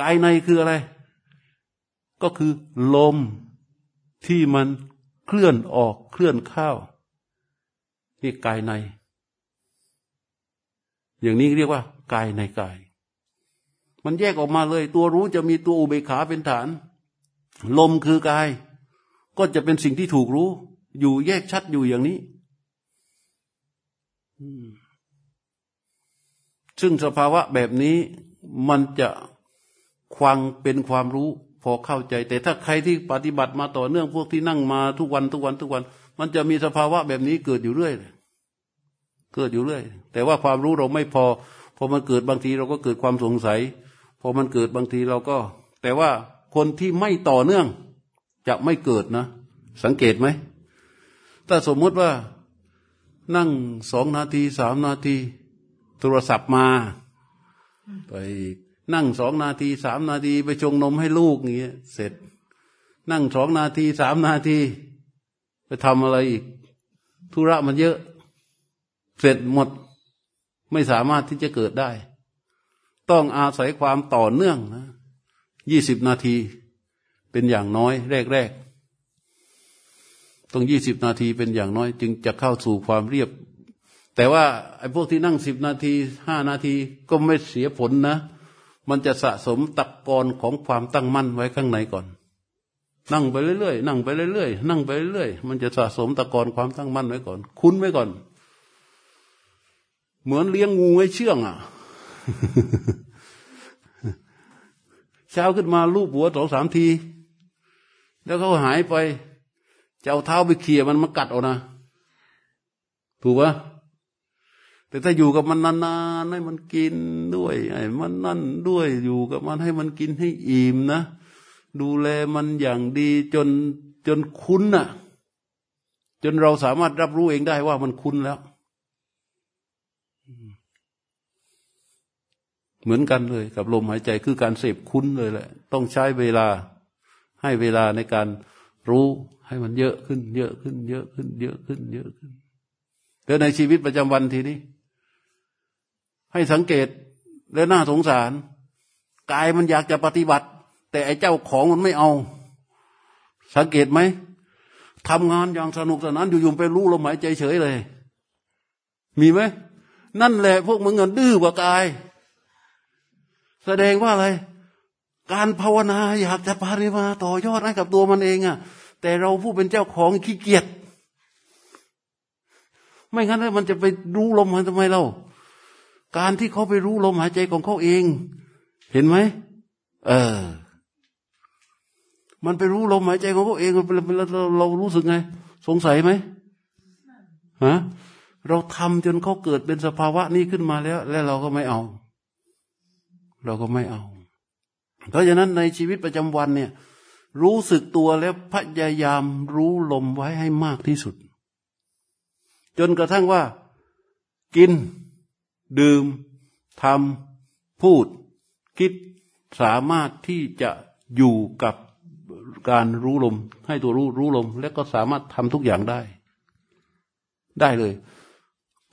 กายในคืออะไร ก็คือลมที่มันเคลื่อนออกเคลื่อนเข้านี่กายใน อย่างนี้เรียกว่า กายในกาย มันแยกออกมาเลย ตัวรู้จะมีตัวอุเบกขาเป็นฐาน ลมคือกาย ก็จะเป็นสิ่งที่ถูกรู้ อยู่แยกชัดอยู่อย่างนี้ซึ่งสภาวะแบบนี้มันจะควังเป็นความรู้ พอเข้าใจ แต่ถ้าใครที่ปฏิบัติมาต่อเนื่องพวกที่นั่งมาทุกวันทุกวันทุกวัน มันจะมีสภาวะแบบนี้เกิดอยู่เรื่อยเลยเกิดอยู่เรื่อย แต่ว่าความรู้เราไม่พอ พอมันเกิดบางทีเราก็เกิดความสงสัย พอมันเกิดบางทีเราก็ แต่ว่าคนที่ไม่ต่อเนื่อง จะไม่เกิดนะ สังเกตไหม ถ้าสมมติว่านั่งสองนาทีสามนาที โทรศัพท์มา ไปนั่งสองนาทีสามนาทีไปชงนมให้ลูกอย่างเงี้ยเสร็จ นั่งสองนาทีสามนาที ไปทำอะไรอีกธุระมันเยอะ เสร็จหมดไม่สามารถที่จะเกิดได้ ต้องอาศัยความต่อเนื่องนะยี่สิบนาที เป็นอย่างน้อยแรกๆ ต้องยี่สิบนาทีเป็นอย่างน้อย จึงจะเข้าสู่ความเรียบ แต่ว่าไอ้พวกที่นั่งสิบนาทีห้านาทีก็ไม่เสียผลนะ มันจะสะสมตะกอนของความตั้งมั่นไว้ข้างในก่อน นั่งไปเรื่อยๆนั่งไปเรื่อยๆนั่งไปเรื่อยๆมันจะสะสมตะกอนความตั้งมั่นไว้ก่อน คุ้นไว้ก่อน เหมือนเลี้ยงงูไว้เชื่องอะเช้าขึ้นมาลูบหัวสองสามที แล้วเขาหายไป จะเอาเท้าไปเขี่ยมันมากัดเอานะ ถูกปะแต่ถ้าอยู่กับมันนานๆให้มันกินด้วยไอ้มันนั่นด้วยอยู่กับมันให้มันกินให้อิ่มนะ ดูแลมันอย่างดีจนจนคุ้นน่ะ จนเราสามารถรับรู้เองได้ว่ามันคุ้นแล้ว เหมือนกันเลยกับลมหายใจคือการเสพคุ้นเลยแหละ ต้องใช้เวลาให้เวลาในการรู้ ให้มันเยอะขึ้น เยอะขึ้น เยอะขึ้น เยอะขึ้น เยอะขึ้นแล้วในชีวิตประจำวันทีนี้ ให้สังเกตและน่าสงสารกายมันอยากจะปฏิบัติ แต่ไอ้เจ้าของมันไม่เอา สังเกตไหมทำงานอย่างสนุกสนานอยู่ๆไปรู้ลมหายใจเฉยเลย มีไหมนั่นแหละพวกมึงเงินดื้อกว่ากาย แสดงว่าอะไร การภาวนาอยากจะปาริมาต่อยอดให้กับตัวมันเองอะ แต่เราผู้เป็นเจ้าของขี้เกียจไม่งั้นมันจะไปรู้ลมหายทำไมเรา การที่เขาไปรู้ลมหายใจของเขาเอง เห็นไหมเออ มันไปรู้ลมหายใจของเขาเองเราเรารู้สึกไง สงสัยไหมฮะเราทำจนเขาเกิดเป็นสภาวะนี้ขึ้นมาแล้ว แล้วเราก็ไม่เอา เราก็ไม่เอา เพราะฉะนั้นในชีวิตประจำวันเนี่ย รู้สึกตัวแล้วพยายามรู้ลมไว้ให้มากที่สุด จนกระทั่งว่า กิน ดื่มทำพูด คิดสามารถที่จะอยู่กับการรู้ลม ให้ตัวรู้รู้ลม และก็สามารถทำทุกอย่างได้ ได้เลย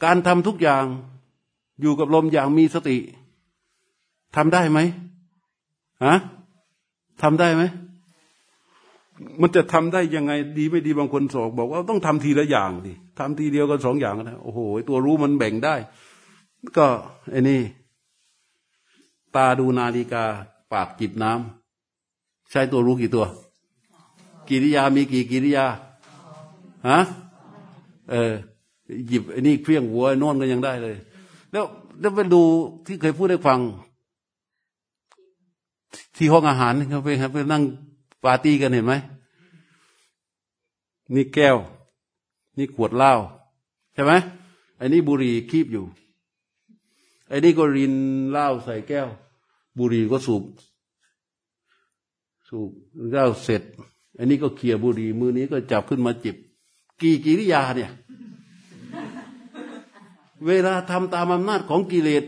การทำทุกอย่างอยู่กับลมอย่างมีสติทำได้ไหมฮะทำได้ไหม มันจะทำได้ยังไงดีไม่ดีบางคนสอกบอกว่าต้องทำทีละอย่างดิทำทีเดียวกันสองอย่างนะโอ้โหตัวรู้มันแบ่งได้ ก็ไอ้นี่ตาดูนาฬิกา ปากจิบน้ำใช้ตัวรู้กี่ตัว กิริยามีกี่กิริยาฮะเออหยิบไอ้นี่เพี้ยงหัวโน่นก็ยังได้เลย แล้วแล้วไปดูที่เคยพูดให้ฟัง ที่ห้องอาหารเขาไปไปนั่ง ปาร์ตี้กันเห็นไหมนี่แก้ว นี่ขวดเหล้าใช่ไหมไอ้นี่บุหรี่คีบอยู่ไอ้นี่ก็รินเหล้าใส่แก้ว บุหรี่ก็สูบสูบเหล้าเสร็จไอ้นี่ก็เขี่ยบุหรี่มือนี้ก็จับขึ้นมาจิบ กี่กิริยาเนี่ย เวลาทำตามอำนาจของกิเลส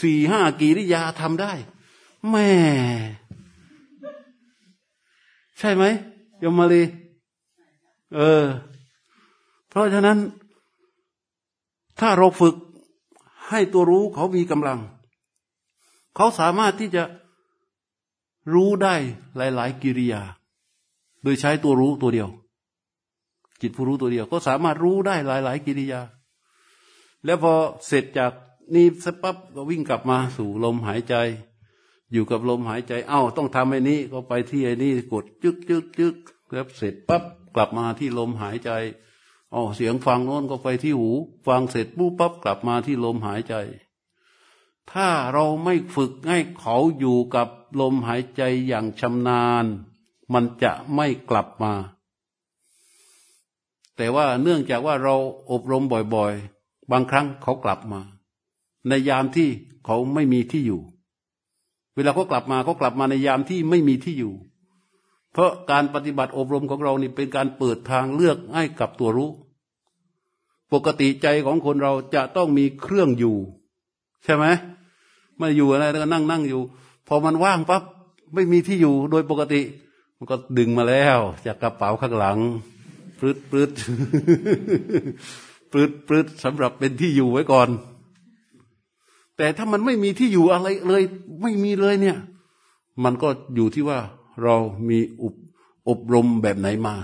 สี่ห้ากิริยาทำได้แม่ ใช่ไหมยมมาลีเออ เพราะฉะนั้น ถ้าเราฝึกให้ตัวรู้เขามีกำลัง เขาสามารถที่จะรู้ได้หลาย ๆ กิริยา โดยใช้ตัวรู้ตัวเดียว จิตผู้รู้ตัวเดียว ก็สามารถรู้ได้หลาย ๆ กิริยา แล้วพอเสร็จจากนี้สัปั๊บก็วิ่งกลับมาสู่ลมหายใจ อยู่กับลมหายใจ เอ้า ต้องทำไอ้นี้ก็ไปที่ไอ้นี้กดจึกจึกจึกแล้วเสร็จปั๊บกลับมาที่ลมหายใจอ๋อเสียงฟังโน้นก็ไปที่หู ฟังเสร็จปุ๊บปั๊บกลับมาที่ลมหายใจ ถ้าเราไม่ฝึกให้เขาอยู่กับลมหายใจอย่างชำนาญ มันจะไม่กลับมา แต่ว่าเนื่องจากว่าเราอบรมบ่อยๆ บางครั้งเขากลับมา ในยามที่เขาไม่มีที่อยู่ เวลาเขากลับมาเขากลับมาในยามที่ไม่มีที่อยู่ เพราะการปฏิบัติอบรมของเรานี่เป็นการเปิดทางเลือกให้กับตัวรู้ ปกติใจของคนเราจะต้องมีเครื่องอยู่ ใช่ไหมไม่อยู่อะไรก็นั่งนั่งอยู่ พอมันว่างปั๊บไม่มีที่อยู่โดยปกติ มันก็ดึงมาแล้ว จากกระเป๋าข้างหลังปลืดปลืดปลืดปลืดสำหรับเป็นที่อยู่ไว้ก่อน แต่ถ้ามันไม่มีที่อยู่อะไรเลย ไม่มีเลยเนี่ย มันก็อยู่ที่ว่าเรามีอบอบรมแบบไหนมา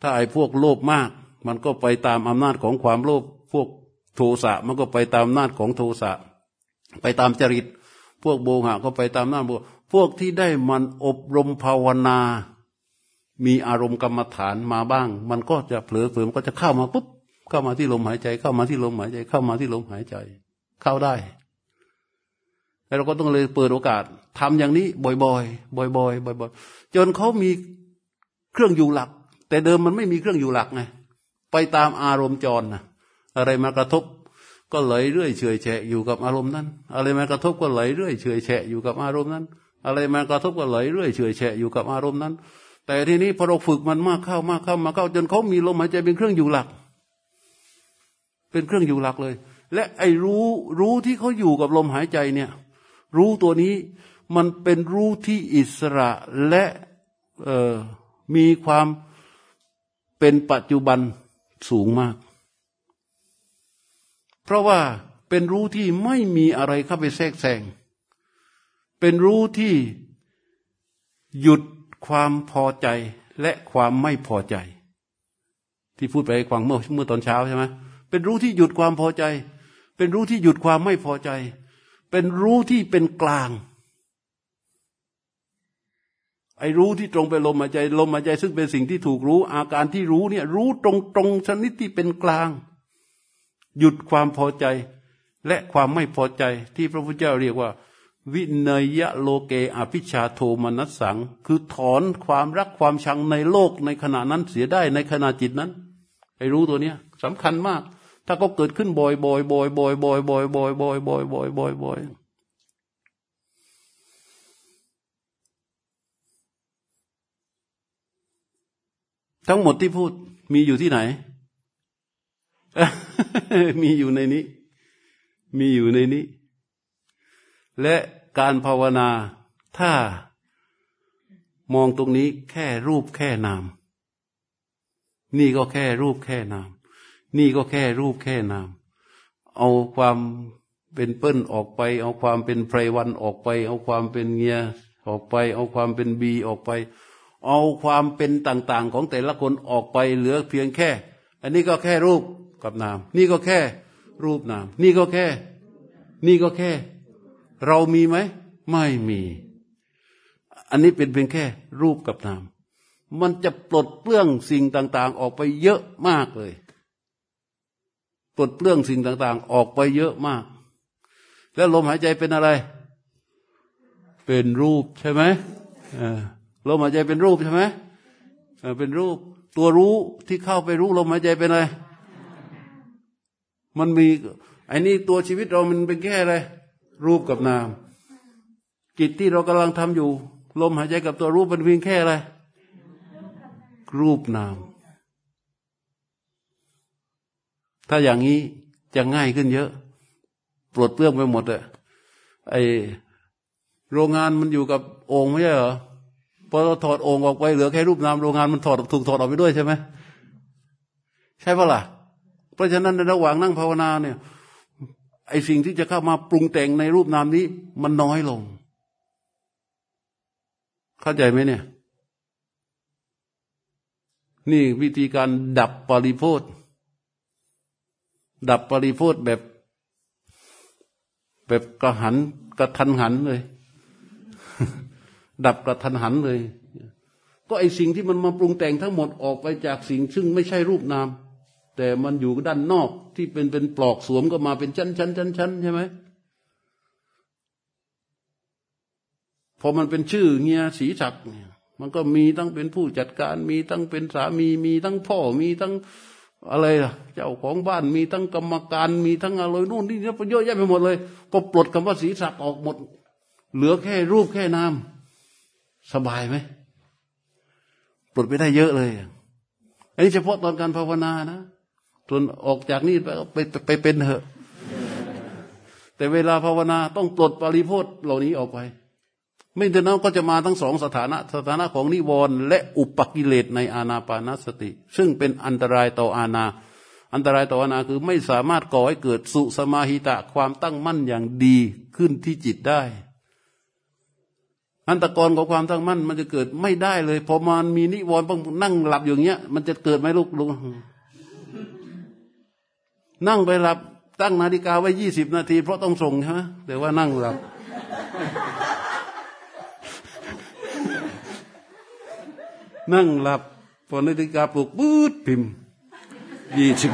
ถ้าไอ้พวกโลภมาก มันก็ไปตามอำนาจของความโลภพวกโทสะมันก็ไปตามอำนาจของโทสะไปตามจริต พวกโบหะก็ไปตามอำนาจโบพวกที่ได้มันอบรมภาวนา มีอารมณ์กรรมฐานมาบ้าง มันก็จะเผลอเผลอมันก็จะเข้ามาปุ๊บเข้ามาที่ลมหายใจ เข้ามาที่ลมหายใจ เข้ามาที่ลมหายใจ เข้าได้ แล้วเราก็ต้องเลยเปิดโอกาสทำอย่างนี้บ่อยๆ บ่อยๆ บ่อยๆ จนเขามีเครื่องอยู่หลัก แต่เดิมมันไม่มีเครื่องอยู่หลักไงไปตามอารมณ์จรนะอะไรมากระทบก็ไหลเรื่อยเฉยแฉะอยู่กับอารมณ์นั้น อะไรมากระทบก็ไหลเรื่อยเฉยแฉะอยู่กับอารมณ์นั้น อะไรมากระทบก็ไหลเรื่อยเฉยแฉะอยู่กับอารมณ์นั้น แต่ทีนี้พอเราฝึกมันมากเข้ามากเข้ามาเข้า จนเขามีลมหายใจเป็นเครื่องอยู่หลัก เป็นเครื่องอยู่หลักเลย และไอ้รู้รู้ที่เขาอยู่กับลมหายใจเนี่ย รู้ตัวนี้มันเป็นรู้ที่อิสระและมีความเป็นปัจจุบันสูงมาก เพราะว่าเป็นรู้ที่ไม่มีอะไรเข้าไปแทรกแซง เป็นรู้ที่หยุดความพอใจและความไม่พอใจ ที่พูดไปฟังเมื่อเมื่อตอนเช้าใช่ไหมเป็นรู้ที่หยุดความพอใจ เป็นรู้ที่หยุดความไม่พอใจ เป็นรู้ที่เป็นกลาง ไอ้รู้ที่ตรงไปลมหายใจ ลมหายใจ ซึ่งเป็นสิ่งที่ถูกรู้ อาการที่รู้เนี่ย รู้ตรงตรงชนิดที่เป็นกลาง หยุดความพอใจ และความไม่พอใจที่พระพุทธเจ้าเรียกว่าวิเนยะโลเกอภิชาโทมนัสสัง คือถอนความรักความชังในโลกในขณะนั้นเสียได้ในขณะจิตนั้นไอ้รู้ตัวเนี้ยสำคัญมาก ถ้าก็เกิดขึ้นบ่อยบ่อยบ่อยบ่อยบ่อยบ่อยบ่อยบ่อยบ่อยบ่อยบ่อยบ่อยทั้งหมดที่พูดมีอยู่ที่ไหน มีอยู่ในนี้ มีอยู่ในนี้ และการภาวนาถ้ามองตรงนี้แค่รูปแค่นาม นี่ก็แค่รูปแค่นาม นี่ก็แค่รูปแค่นาม เอาความเป็นเปิ้ลออกไป เอาความเป็นไพรวันออกไป เอาความเป็นเงียออกไป เอาความเป็นบีออกไป เอาความเป็นต่าง ๆ ของแต่ละคนออกไปเหลือเพียงแค่ อันนี้ก็แค่รูปกับนาม นี่ก็แค่รูปนาม นี่ก็แค่ นี่ก็แค่ เรามีไหม ไม่มี อันนี้เป็นเพียงแค่รูปกับนาม มันจะปลดเปลื้องสิ่งต่าง ๆ ออกไปเยอะมากเลย ปลดเปลื้องสิ่งต่าง ๆ ออกไปเยอะมาก แล้วลมหายใจเป็นอะไร เป็นรูปใช่ไหมลมหายใจเป็นรูปใช่ไหมเป็นรูป ตัวรู้ที่เข้าไปรู้ลมหายใจเป็นอะไร มันมีไอ้นี่ตัวชีวิตเรามันเป็นแค่อะไร รูปกับนาม จิตที่เรากำลังทำอยู่ ลมหายใจกับตัวรูปเป็นเพียงแค่อะไร รูปนาม ถ้าอย่างนี้จะง่ายขึ้นเยอะปลดเปลื้องไปหมดอะไอโรงงานมันอยู่กับโอ่งไม่ใช่เหรอพอเราถอดโอ่งออกไปเหลือแค่รูปนามโรงงานมันถอดถูกถอดออกไปด้วยใช่ไหมใช่ปะล่ะ เพราะฉะนั้นในระหว่างนั่งภาวนาเนี่ย ไอสิ่งที่จะเข้ามาปรุงแต่งในรูปนามนี้ มันน้อยลง เข้าใจไหมเนี่ย นี่วิธีการดับปริโพธ ดับปริโพธแบบ แบบกระหันกระทันหันเลย ดับกระทันหันเลย ก็ไอสิ่งที่มันมาปรุงแต่งทั้งหมดออกไปจากสิ่งซึ่งไม่ใช่รูปนาม แต่มันอยู่ด้านนอกที่เป็นเป็นปลอกสวมก็มาเป็นชั้นชั้นชั้นชั้นใช่ไหมพอมันเป็นชื่อเงียสีศักดิ์เนี่ยมันก็มีตั้งเป็นผู้จัดการ มีตั้งเป็นสามี มีทั้งพ่อ มีทั้ง อะไรล่ะ เจ้าของบ้านมีทั้งกรรมการมีทั้งอะไรนู่นนี่เยอะแยะไปหมดเลยพอปลดคำว่าสีศักดิ์ออกหมด เหลือแค่รูปแค่นามสบายไหมปลดไปได้เยอะเลยอันนี้เฉพาะตอนการภาวนานะส่วนออกจากนี่ไปไปไปเป็นเถอะ แต่เวลาภาวนาต้องปลดปริโพธเหล่านี้ออกไป ไม่เท่านั้นก็จะมาทั้งสองสถานะ สถานะของนิวรณ์และอุปกิเลสในอาณาปานสติ ซึ่งเป็นอันตรายต่ออาณาอันตรายต่ออาณาคือไม่สามารถก่อให้เกิดสุสมาหิตะความตั้งมั่นอย่างดีขึ้นที่จิตได้ อันตรกรของความตั้งมั่น มันจะเกิดไม่ได้เลยพอมันมีนิวรณ์นั่งหลับอย่างเงี้ย มันจะเกิดไหมลูกลุงนั่งไปหลับตั้งนาฬิกาไว้ยี่สิบนาที เพราะต้องส่งใช่ไหมแต่ว่านั่งหลับ นั่งหลับพอนาฬิกาปลุกปื๊ดพิมพ์ยี่สิบ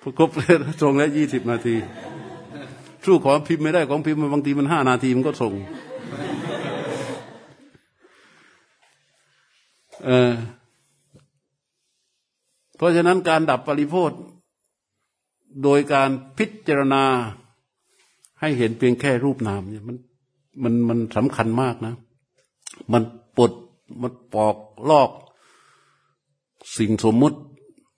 พอครบเลยส่งแล้วยี่สิบนาทีสู้ของพิมพ์ไม่ได้ของพิมพ์บางทีมันห้านาทีมันก็ส่งเออเพราะฉะนั้นการดับปริโพธโดยการพิจารณาให้เห็นเพียงแค่รูปนามเนี่ยมันมันมันสำคัญมากนะ มันปลดมันปอกลอก สิ่งสมมุติ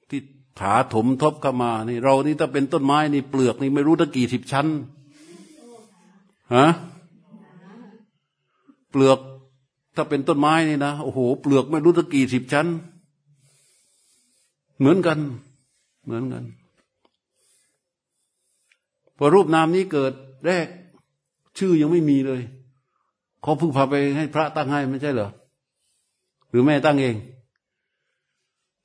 ที่ถาถมทบเข้ามานี่ เรานี่ถ้าเป็นต้นไม้นี่เปลือกนี่ไม่รู้ตั้งกี่สิบชั้นฮะเปลือก ถ้าเป็นต้นไม้นี่นะโอ้โหเปลือกไม่รู้ตั้งกี่สิบชั้น เหมือนกัน เหมือนกันพอรูปนามนี้เกิดแรก ชื่อยังไม่มีเลย เขาเพิ่งพาไปให้พระตั้งให้ไม่ใช่เหรอหรือแม่ตั้งเอง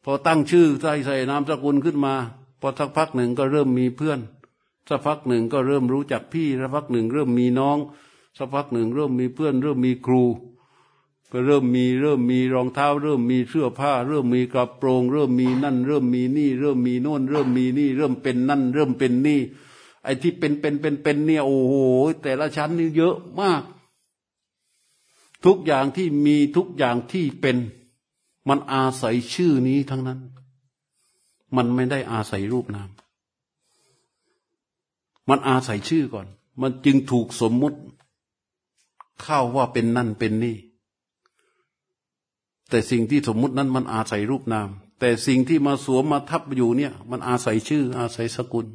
พอตั้งชื่อใส่ใส่นามสกุลขึ้นมา พอสักพักหนึ่งก็เริ่มมีเพื่อนสักพักหนึ่งก็เริ่มรู้จักพี่สักพักหนึ่งเริ่มมีน้องสักพักหนึ่งเริ่มมีเพื่อน เริ่มมีครู ก็เริ่มมีเริ่มมีรองเท้า เริ่มมีเสื้อผ้า เริ่มมีกระโปรง เริ่มมีนั่น เริ่มมีนี่ เริ่มมีโน่น เริ่มมีนี่ เริ่มเป็นนั่น เริ่มเป็นนี่ ไอ้ที่เป็นเป็นเป็นเป็นเนี่ยโอ้โหแต่ละชั้นนี่เยอะมาก ทุกอย่างที่มีทุกอย่างที่เป็น มันอาศัยชื่อนี้ทั้งนั้น มันไม่ได้อาศัยรูปนาม มันอาศัยชื่อก่อน มันจึงถูกสมมุติเข้าว่าเป็นนั่นเป็นนี่ แต่สิ่งที่สมมุตินั้นมันอาศัยรูปนาม แต่สิ่งที่มาสวมมาทับอยู่เนี่ย มันอาศัยชื่อ อาศัยสกุล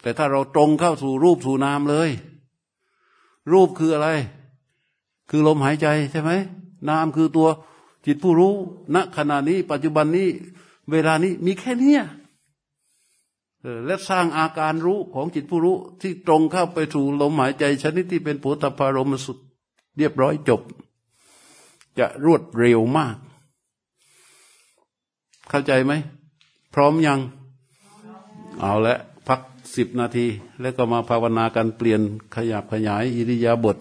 แต่ถ้าเราตรงเข้าสู่รูปสู่นามเลย รูปคืออะไร คือลมหายใจใช่ไหมนามคือตัวจิตผู้รู้ณขณะนี้ ปัจจุบันนี้ เวลานี้มีแค่นี้และสร้างอาการรู้ของจิตผู้รู้ที่ตรงเข้าไปสู่ลมหายใจ ชนิดที่เป็นปุถตพารมสุดเรียบร้อยจบ จะรวดเร็วมาก เข้าใจไหม พร้อมยัง เอาละ สิบนาที แล้วก็มาภาวนากันเปลี่ยนขยับขยายอิริยาบถ